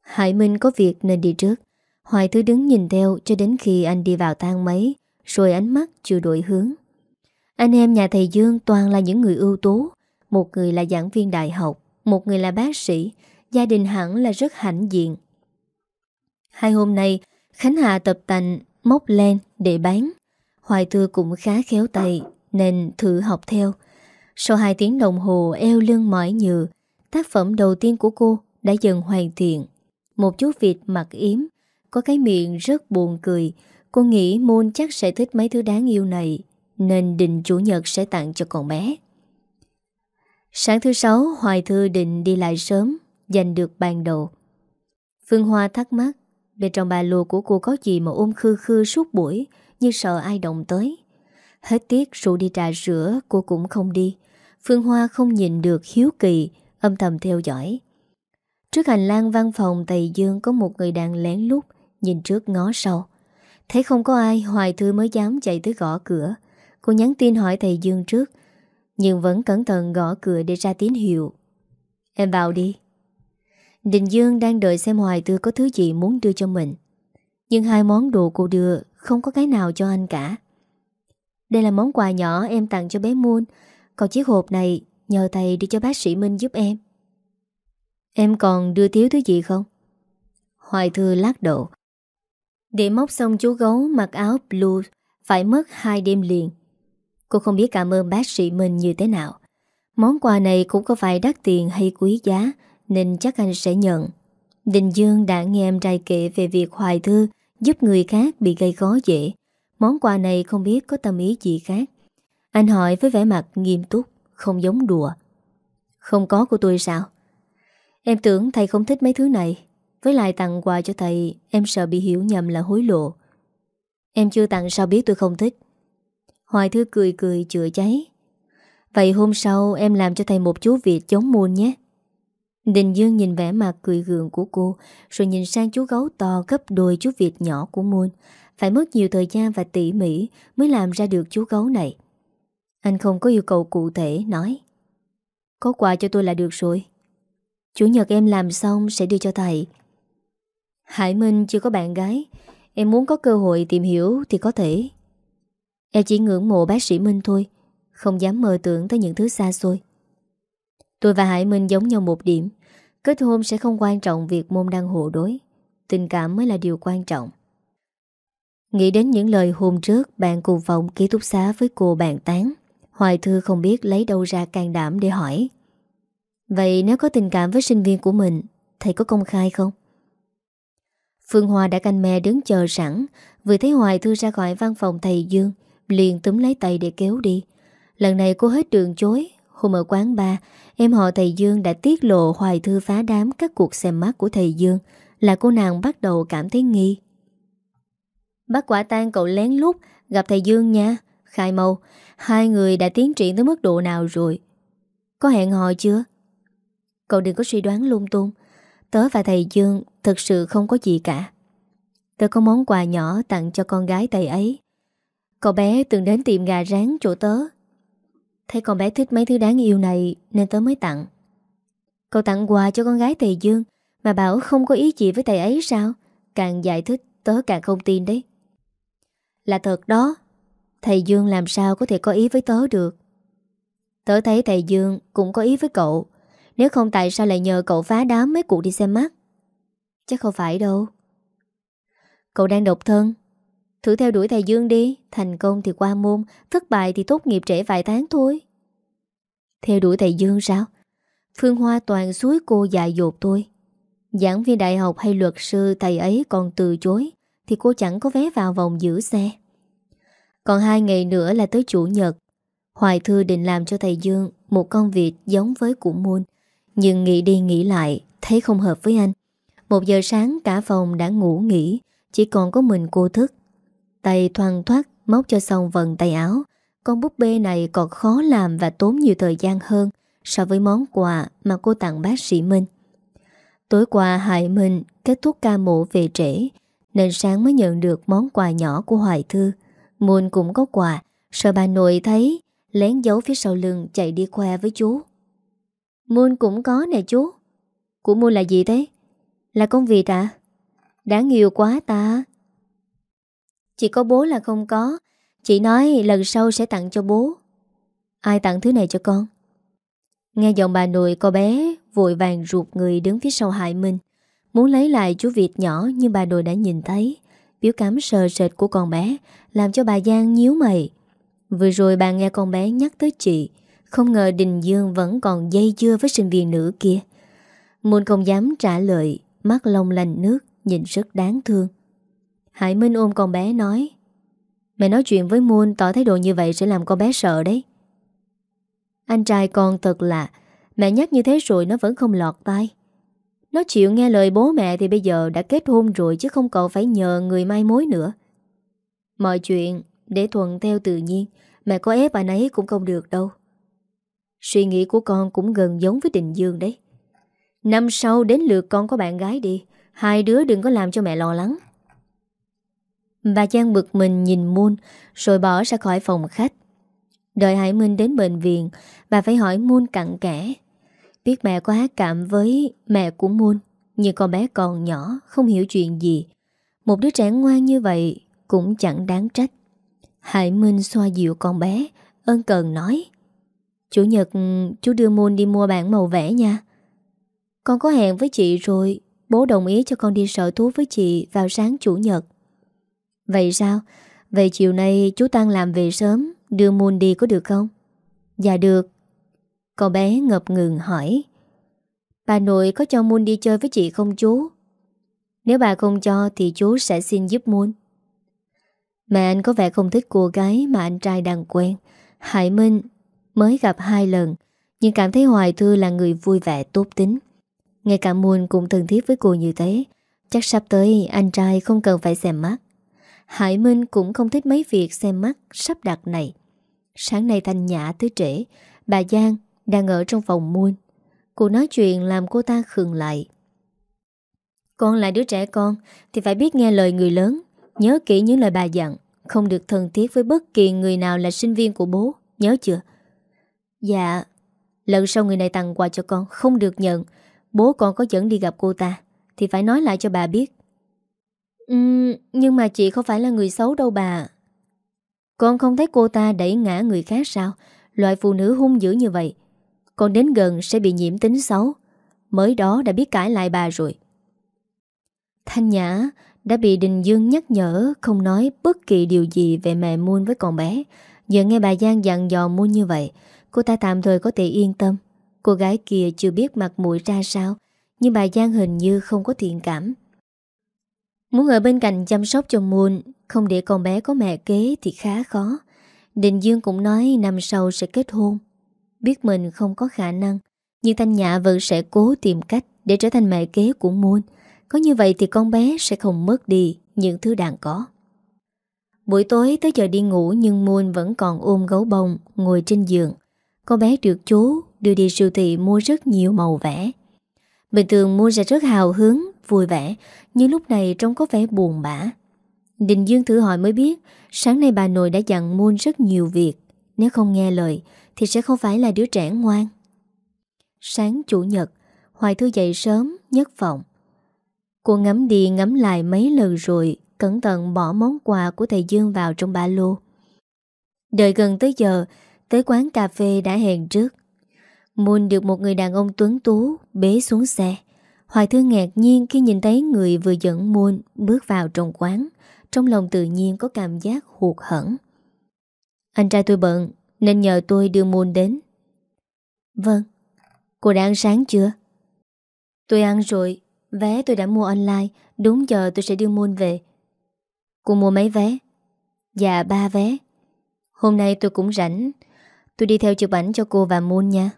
Hải Minh có việc nên đi trước. Hoài Thư đứng nhìn theo cho đến khi anh đi vào thang máy, Rồi ánh mắt chưa đổi hướng. Anh em nhà thầy Dương toàn là những người ưu tú. Một người là giảng viên đại học, Một người là bác sĩ. Gia đình hẳn là rất hãnh diện. Hai hôm nay, Khánh Hà tập tành, móc len để bán. Hoài Thư cũng khá khéo tay. Nên thử học theo. Sau hai tiếng đồng hồ, eo lưng mỏi nhừ, Tác phẩm đầu tiên của cô đã dần hoàn thiện. Một chút vịt mặt yếm, Có cái miệng rất buồn cười. Cô nghĩ Moon chắc sẽ thích mấy thứ đáng yêu này, Nên định chủ nhật sẽ tặng cho con bé. Sáng thứ sáu, Hoài Thư định đi lại sớm, Giành được bàn đầu. Phương Hoa thắc mắc, Bên trong ba lô của cô có gì mà ôm khư khư suốt buổi, Như sợ ai động tới? Hết tiết rủ đi trà sữa Cô cũng không đi. Phương Hoa không nhìn được hiếu kỳ, Âm thầm theo dõi. Trước hành lang văn phòng Tây Dương Có một người đang lén lút Nhìn trước ngó sau. Thấy không có ai, Hoài Thư mới dám chạy tới gõ cửa. Cô nhắn tin hỏi thầy Dương trước, Nhưng vẫn cẩn thận gõ cửa để ra tín hiệu. Em vào đi. Đình Dương đang đợi xem Hoài Thư có thứ gì muốn đưa cho mình. Nhưng hai món đồ cô đưa Không có cái nào cho anh cả. Đây là món quà nhỏ em tặng cho bé Moon. Còn chiếc hộp này, Nhờ thầy đi cho bác sĩ Minh giúp em. Em còn đưa thiếu thứ gì không? Hoài Thư lắc đầu. Để móc xong chú gấu mặc áo blue, Phải mất hai đêm liền. Cô không biết cảm ơn bác sĩ Minh như thế nào. Món quà này cũng có phải đắt tiền hay quý giá, Nên chắc anh sẽ nhận. Đình Dương đã nghe em trai kể về việc Hoài Thư giúp người khác bị gây khó dễ. Món quà này không biết có tâm ý gì khác. Anh hỏi với vẻ mặt nghiêm túc, không giống đùa. Không có của tôi sao? Em tưởng thầy không thích mấy thứ này. Với lại tặng quà cho thầy, em sợ bị hiểu nhầm là hối lộ. Em chưa tặng sao biết tôi không thích. Hoài Thư cười cười chữa cháy. Vậy hôm sau em làm cho thầy một chú vịt chống muôn nhé Đình Dương nhìn vẻ mặt cười gượng của cô Rồi nhìn sang chú gấu to gấp đôi chú vịt nhỏ của Muôn phải mất nhiều thời gian và tỉ mỉ Mới làm ra được chú gấu này. Anh không có yêu cầu cụ thể, nói. Có quà cho tôi là được rồi. Chủ nhật em làm xong sẽ đưa cho thầy. Hải Minh chưa có bạn gái. Em muốn có cơ hội tìm hiểu thì có thể. Em chỉ ngưỡng mộ bác sĩ Minh thôi, Không dám mơ tưởng tới những thứ xa xôi. Tôi và Hải Minh giống nhau một điểm, Kết hôn sẽ không quan trọng việc môn đăng hộ đối. Tình cảm mới là điều quan trọng. Nghĩ đến những lời hôm trước, Bạn cùng phòng ký túc xá với cô bạn tán. Hoài Thư không biết lấy đâu ra can đảm để hỏi. Vậy nếu có tình cảm với sinh viên của mình, Thầy có công khai không? Phương Hoa đã canh me đứng chờ sẵn. Vừa thấy Hoài Thư ra khỏi văn phòng thầy Dương, Liền túm lấy tay để kéo đi. Lần này cô hết đường chối. Hôm ở quán ba, Em họ thầy Dương đã tiết lộ Hoài Thư phá đám các cuộc xem mắt của thầy Dương, Là cô nàng bắt đầu cảm thấy nghi. Bắt quả tang cậu lén lút, Gặp thầy Dương nha. Khai mâu, Hai người đã tiến triển tới mức độ nào rồi? Có hẹn hò chưa? Cậu đừng có suy đoán lung tung. Tớ và thầy Dương Thực sự không có gì cả. Tớ có món quà nhỏ tặng cho con gái thầy ấy. Cậu bé từng đến tiệm gà rán chỗ tớ. Thấy con bé thích mấy thứ đáng yêu này Nên tớ mới tặng. Cậu tặng quà cho con gái thầy Dương Mà bảo không có ý gì với thầy ấy sao? Càng giải thích, tớ càng không tin đấy. Là thật đó. Thầy Dương làm sao có thể có ý với tớ được? Tớ thấy thầy Dương cũng có ý với cậu. Nếu không tại sao lại nhờ cậu phá đám mấy cuộc đi xem mắt? Chắc không phải đâu. Cậu đang độc thân. Thử theo đuổi thầy Dương đi. Thành công thì qua môn, Thất bại thì tốt nghiệp trễ vài tháng thôi. Theo đuổi thầy Dương sao? Phương Hoa toàn suối cô dại dột tôi. Giảng viên đại học hay luật sư Thầy ấy còn từ chối. Thì cô chẳng có vé vào vòng giữ xe. Còn hai ngày nữa là tới chủ nhật. Hoài Thư định làm cho thầy Dương Một công việc giống với cụ môn Nhưng nghĩ đi nghĩ lại, Thấy không hợp với anh. Một giờ sáng cả phòng đã ngủ nghỉ, Chỉ còn có mình cô thức. Tay thoang thoát, móc cho xong vần tay áo. Con búp bê này còn khó làm và tốn nhiều thời gian hơn So với món quà mà cô tặng bác sĩ Minh. Tối qua Hải Minh kết thúc ca mổ về trễ nên sáng mới nhận được món quà nhỏ của Hoài Thư. Muôn cũng có quà, Sợ bà nội thấy, Lén giấu phía sau lưng chạy đi khoe với chú. Muôn cũng có nè chú. Của Muôn là gì thế? Là con vịt à? Đáng yêu quá ta. Chỉ có bố là không có. Chị nói lần sau sẽ tặng cho bố. Ai tặng thứ này cho con? Nghe giọng bà nội, cô bé Vội vàng ruột người đứng phía sau Hải Minh Muốn lấy lại chú Việt nhỏ Nhưng bà nội đã nhìn thấy, Biểu cảm sờ sệt của con bé Làm cho bà Giang nhíu mày. Vừa rồi bà nghe con bé nhắc tới chị, Không ngờ Đình Dương vẫn còn dây dưa với sinh viên nữ kia. Môn không dám trả lời, Mắt lông lành nước, Nhìn rất đáng thương. Hải Minh ôm con bé nói, Mẹ nói chuyện với muôn tỏ thái độ như vậy sẽ làm con bé sợ đấy. Anh trai con thật lạ, Mẹ nhắc như thế rồi nó vẫn không lọt tai. Nó chịu nghe lời bố mẹ thì bây giờ đã kết hôn rồi chứ không còn phải nhờ người mai mối nữa. Mọi chuyện để thuận theo tự nhiên, Mẹ có ép anh ấy cũng không được đâu. Suy nghĩ của con cũng gần giống với Đình Dương đấy. Năm sau đến lượt con có bạn gái đi, Hai đứa đừng có làm cho mẹ lo lắng. Bà Giang bực mình nhìn Moon, Rồi bỏ ra khỏi phòng khách. Đợi Hải Minh đến bệnh viện, Bà phải hỏi Moon cặn kẽ. Biết mẹ có ác cảm với mẹ của Môn Nhưng con bé còn nhỏ, Không hiểu chuyện gì. Một đứa trẻ ngoan như vậy Cũng chẳng đáng trách. Hải Minh xoa dịu con bé, Ân cần nói, Chủ nhật, chú đưa Môn đi mua bản màu vẽ nha. Con có hẹn với chị rồi, Bố đồng ý cho con đi sở thú với chị Vào sáng chủ nhật. Vậy sao? Vậy chiều nay chú Tăng làm về sớm, Đưa Môn đi có được không? Dạ được. Cậu bé ngập ngừng hỏi. Bà nội có cho Moon đi chơi với chị không chú? Nếu bà không cho thì chú sẽ xin giúp Moon. Mẹ anh có vẻ không thích cô gái mà anh trai đang quen. Hải Minh mới gặp hai lần Nhưng cảm thấy Hoài Thư là người vui vẻ tốt tính. Ngay cả Moon cũng thân thiết với cô như thế. Chắc sắp tới anh trai không cần phải xem mắt. Hải Minh cũng không thích mấy việc xem mắt sắp đặt này. Sáng nay thanh nhã tới trễ, Bà Giang đang ở trong phòng muôn Cô nói chuyện làm cô ta khừng lại. Con là đứa trẻ con Thì phải biết nghe lời người lớn Nhớ kỹ những lời bà dặn Không được thân thiết với bất kỳ người nào là sinh viên của bố Nhớ chưa? Dạ Lần sau người này tặng quà cho con Không được nhận. Bố con có dẫn đi gặp cô ta Thì phải nói lại cho bà biết. Uhm, Nhưng mà chị không phải là người xấu đâu bà. Con không thấy cô ta đẩy ngã người khác sao? Loại phụ nữ hung dữ như vậy con đến gần sẽ bị nhiễm tính xấu Mới đó đã biết cãi lại bà rồi Thanh Nhã đã bị Đình Dương nhắc nhở không nói bất kỳ điều gì về mẹ Muôn với con bé. Giờ nghe bà Giang dặn dò Muôn như vậy, cô ta tạm thời có thể yên tâm. Cô gái kia chưa biết mặt mũi ra sao, nhưng bà Giang hình như không có thiện cảm. Muốn ở bên cạnh chăm sóc cho Muôn, không để con bé có mẹ kế thì khá khó. Đình Dương cũng nói năm sau sẽ kết hôn. Biết mình không có khả năng, nhưng Thanh Nhã vẫn sẽ cố tìm cách để trở thành mẹ kế của Muôn. Có như vậy thì con bé sẽ không mất đi những thứ đang có. Buổi tối tới giờ đi ngủ nhưng Muôn vẫn còn ôm gấu bông ngồi trên giường. Con bé được chú đưa đi siêu thị mua rất nhiều màu vẽ. Bình thường mua ra rất hào hứng, vui vẻ, nhưng lúc này trông có vẻ buồn bã. Đình Dương thử hỏi mới biết, sáng nay bà nội đã dặn Muôn rất nhiều việc. Nếu không nghe lời, thì sẽ không phải là đứa trẻ ngoan. Sáng chủ nhật, Hoài Thư dậy sớm, nhất vọng. Cô ngắm đi ngắm lại mấy lần rồi Cẩn thận bỏ món quà của thầy Dương vào trong ba lô Đợi gần tới giờ Tới quán cà phê đã hẹn trước Moon được một người đàn ông tuấn tú Bế xuống xe Hoài Thư ngạc nhiên khi nhìn thấy người vừa dẫn Moon bước vào trong quán Trong lòng tự nhiên có cảm giác hụt hẳn. Anh trai tôi bận nên nhờ tôi đưa Moon đến. Vâng. Cô đã ăn sáng chưa? Tôi ăn rồi. Vé tôi đã mua online. Đúng giờ tôi sẽ đưa môn về. Cô mua mấy vé? Dạ ba vé. Hôm nay tôi cũng rảnh. Tôi đi theo chụp ảnh cho cô và môn nha.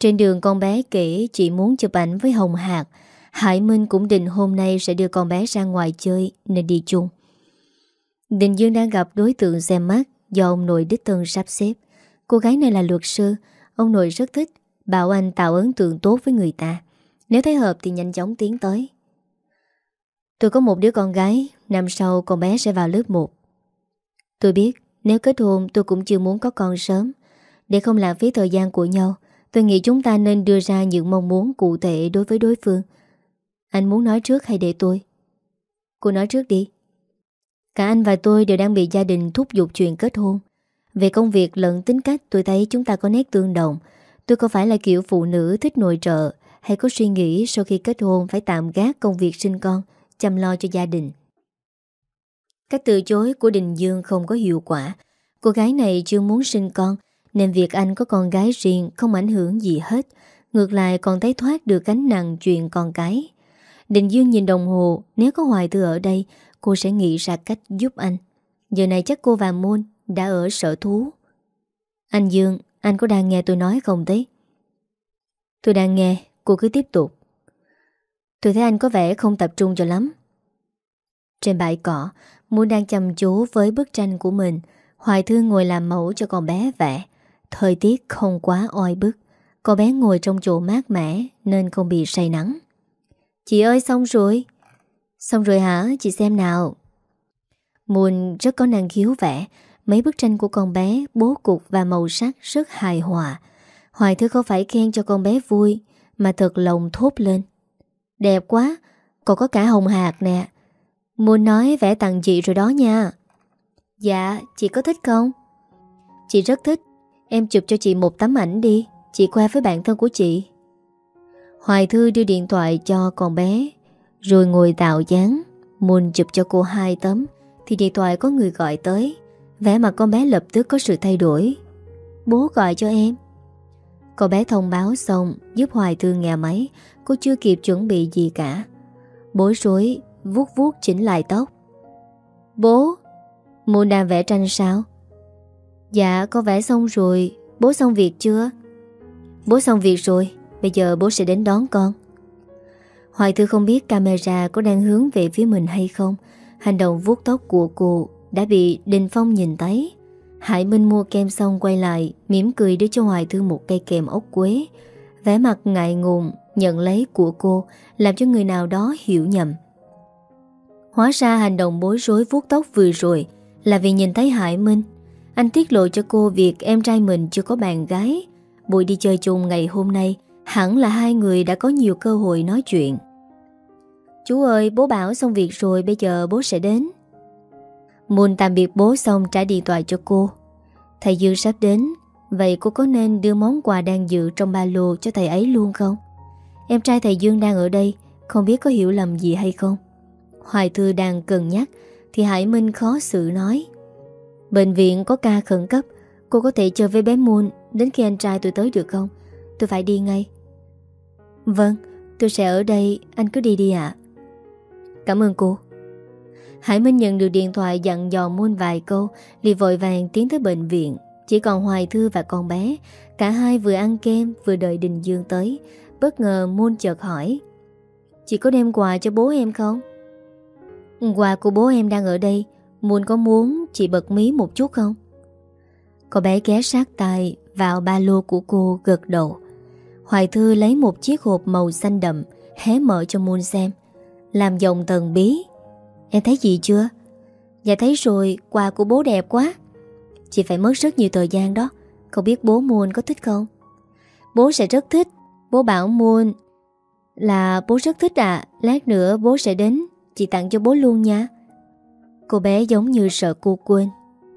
Trên đường con bé kể Chị muốn chụp ảnh với Hồng Hạc. Hải Minh cũng định hôm nay Sẽ đưa con bé ra ngoài chơi Nên đi chung. Đình Dương đang gặp đối tượng xem mắt Do ông nội đích thân sắp xếp. Cô gái này là luật sư. Ông nội rất thích Bảo anh tạo ấn tượng tốt với người ta. Nếu thấy hợp thì nhanh chóng tiến tới. Tôi có một đứa con gái. Năm sau con bé sẽ vào lớp 1 Tôi biết, Nếu kết hôn, tôi cũng chưa muốn có con sớm. Để không lãng phí thời gian của nhau, Tôi nghĩ chúng ta nên đưa ra những mong muốn cụ thể đối với đối phương. Anh muốn nói trước hay để tôi? Cô nói trước đi. Cả anh và tôi đều đang bị gia đình thúc giục chuyện kết hôn Về công việc lẫn tính cách tôi thấy chúng ta có nét tương đồng Tôi có phải là kiểu phụ nữ thích nội trợ hay có suy nghĩ sau khi kết hôn phải tạm gác công việc sinh con, chăm lo cho gia đình. Cách từ chối của Đình Dương không có hiệu quả. Cô gái này chưa muốn sinh con, nên việc anh có con gái riêng không ảnh hưởng gì hết. Ngược lại còn thấy thoát được gánh nặng chuyện con cái. Đình Dương nhìn đồng hồ, nếu có Hoài Thư ở đây, cô sẽ nghĩ ra cách giúp anh. Giờ này chắc cô và Môn đã ở sở thú. Anh Dương, anh có đang nghe tôi nói không thế? Tôi đang nghe, Cô cứ tiếp tục. Tôi thấy anh có vẻ không tập trung cho lắm. Trên bãi cỏ Môn đang chăm chú với bức tranh của mình. Hoài Thương ngồi làm mẫu cho con bé vẽ. Thời tiết không quá oi bức. Con bé ngồi trong chỗ mát mẻ Nên không bị say nắng. Chị ơi xong rồi. Xong rồi hả? Chị xem nào. Mùn rất có năng khiếu vẽ. Mấy bức tranh của con bé, Bố cục và màu sắc rất hài hòa. Hoài Thư không phải khen cho con bé vui, mà thật lòng thốt lên. Đẹp quá, Còn có cả hồng hạt nè. Muốn nói vẽ tặng chị rồi đó nha. Dạ chị có thích không? Chị rất thích. Em chụp cho chị một tấm ảnh đi. Chị qua với bạn thân của chị. Hoài Thư đưa điện thoại cho con bé. Rồi ngồi tạo dáng. Muốn chụp cho cô hai tấm, Thì điện thoại có người gọi tới. Vẻ mặt con bé lập tức có sự thay đổi. Bố gọi cho em. Cậu bé thông báo xong, Giúp Hoài Thương nghe máy. Cô chưa kịp chuẩn bị gì cả. Bối rối, vuốt vuốt chỉnh lại tóc. Bố Môn đang vẽ tranh sao? Dạ con vẽ xong rồi. Bố xong việc chưa? Bố xong việc rồi. Bây giờ bố sẽ đến đón con. Hoài Thư không biết camera có đang hướng về phía mình hay không. Hành động vuốt tóc của cô Đã bị Đình Phong nhìn thấy. Hải Minh mua kem xong quay lại, mỉm cười đưa cho Hoài Thư một cây kem ốc quế. Vẻ mặt ngại ngùng, Nhận lấy của cô, Làm cho người nào đó hiểu nhầm. Hóa ra hành động bối rối vuốt tóc vừa rồi Là vì nhìn thấy Hải Minh. Anh tiết lộ cho cô việc em trai mình chưa có bạn gái. Buổi đi chơi chung ngày hôm nay Hẳn là hai người đã có nhiều cơ hội nói chuyện Chú ơi, bố bảo xong việc rồi, Bây giờ bố sẽ đến Môn tạm biệt bố xong trả điện thoại cho cô Thầy Dương sắp đến, Vậy cô có nên đưa món quà đang dự trong ba lô cho thầy ấy luôn không? Em trai thầy Dương đang ở đây, Không biết có hiểu lầm gì hay không? Hoài Thư đang cần nhắc, Thì Hải Minh khó xử nói Bệnh viện có ca khẩn cấp, Cô có thể chờ với bé Moon Đến khi anh trai tôi tới được không? Tôi phải đi ngay. Vâng, tôi sẽ ở đây. Anh cứ đi đi ạ. Cảm ơn cô. Hải Minh nhận được điện thoại dặn dò môn vài câu liền vội vàng tiến tới bệnh viện. Chỉ còn Hoài Thư và con bé. Cả hai vừa ăn kem vừa đợi Đình Dương tới. Bất ngờ môn chợt hỏi Chị có đem quà cho bố em không? Quà của bố em đang ở đây. Muôn có muốn chị bật mí một chút không? Cô bé ghé sát tay vào ba lô của cô gật đầu. Hoài Thư lấy một chiếc hộp màu xanh đậm Hé mở cho Moon xem. Làm giọng tần bí. Em thấy gì chưa? Dạ thấy rồi, quà của bố đẹp quá. Chị phải mất rất nhiều thời gian đó. Không biết bố Moon có thích không? Bố sẽ rất thích. Bố bảo Moon Là bố rất thích à Lát nữa bố sẽ đến. Chị tặng cho bố luôn nha. Cô bé giống như sợ cô quên.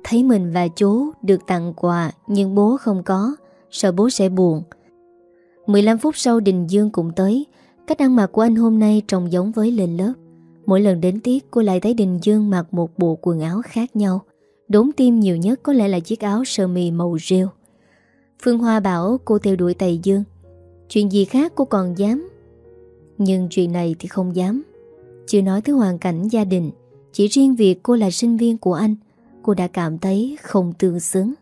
Thấy mình và chú được tặng quà Nhưng bố không có Sợ bố sẽ buồn. 15 phút sau Đình Dương cũng tới. Cách ăn mặc của anh hôm nay trông giống với lên lớp. Mỗi lần đến tiết, cô lại thấy Đình Dương mặc một bộ quần áo khác nhau. Đốn tim nhiều nhất có lẽ là chiếc áo sơ mi màu rêu. Phương Hoa bảo cô theo đuổi Tây Dương. Chuyện gì khác cô còn dám? Nhưng chuyện này thì không dám. Chưa nói tới hoàn cảnh gia đình, Chỉ riêng việc cô là sinh viên của anh, Cô đã cảm thấy không tương xứng.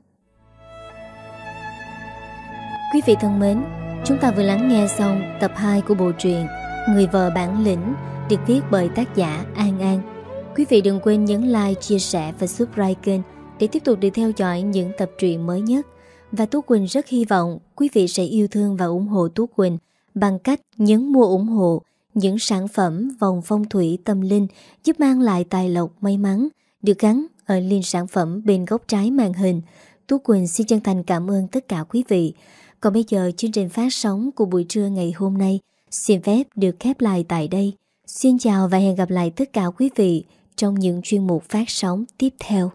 Quý vị thân mến Chúng ta vừa lắng nghe xong tập 2 của bộ truyện Người vợ bản lĩnh được viết bởi tác giả An An. Quý vị đừng quên nhấn like, chia sẻ và subscribe kênh để tiếp tục được theo dõi những tập truyện mới nhất. Và Tú Quỳnh rất hy vọng quý vị sẽ yêu thương và ủng hộ Tú Quỳnh bằng cách nhấn mua ủng hộ những sản phẩm vòng phong thủy tâm linh giúp mang lại tài lộc may mắn được gắn ở link sản phẩm bên góc trái màn hình. Tú Quỳnh xin chân thành cảm ơn tất cả quý vị. Còn bây giờ, chương trình phát sóng của buổi trưa ngày hôm nay xin phép được khép lại tại đây. Xin chào và hẹn gặp lại tất cả quý vị trong những chuyên mục phát sóng tiếp theo.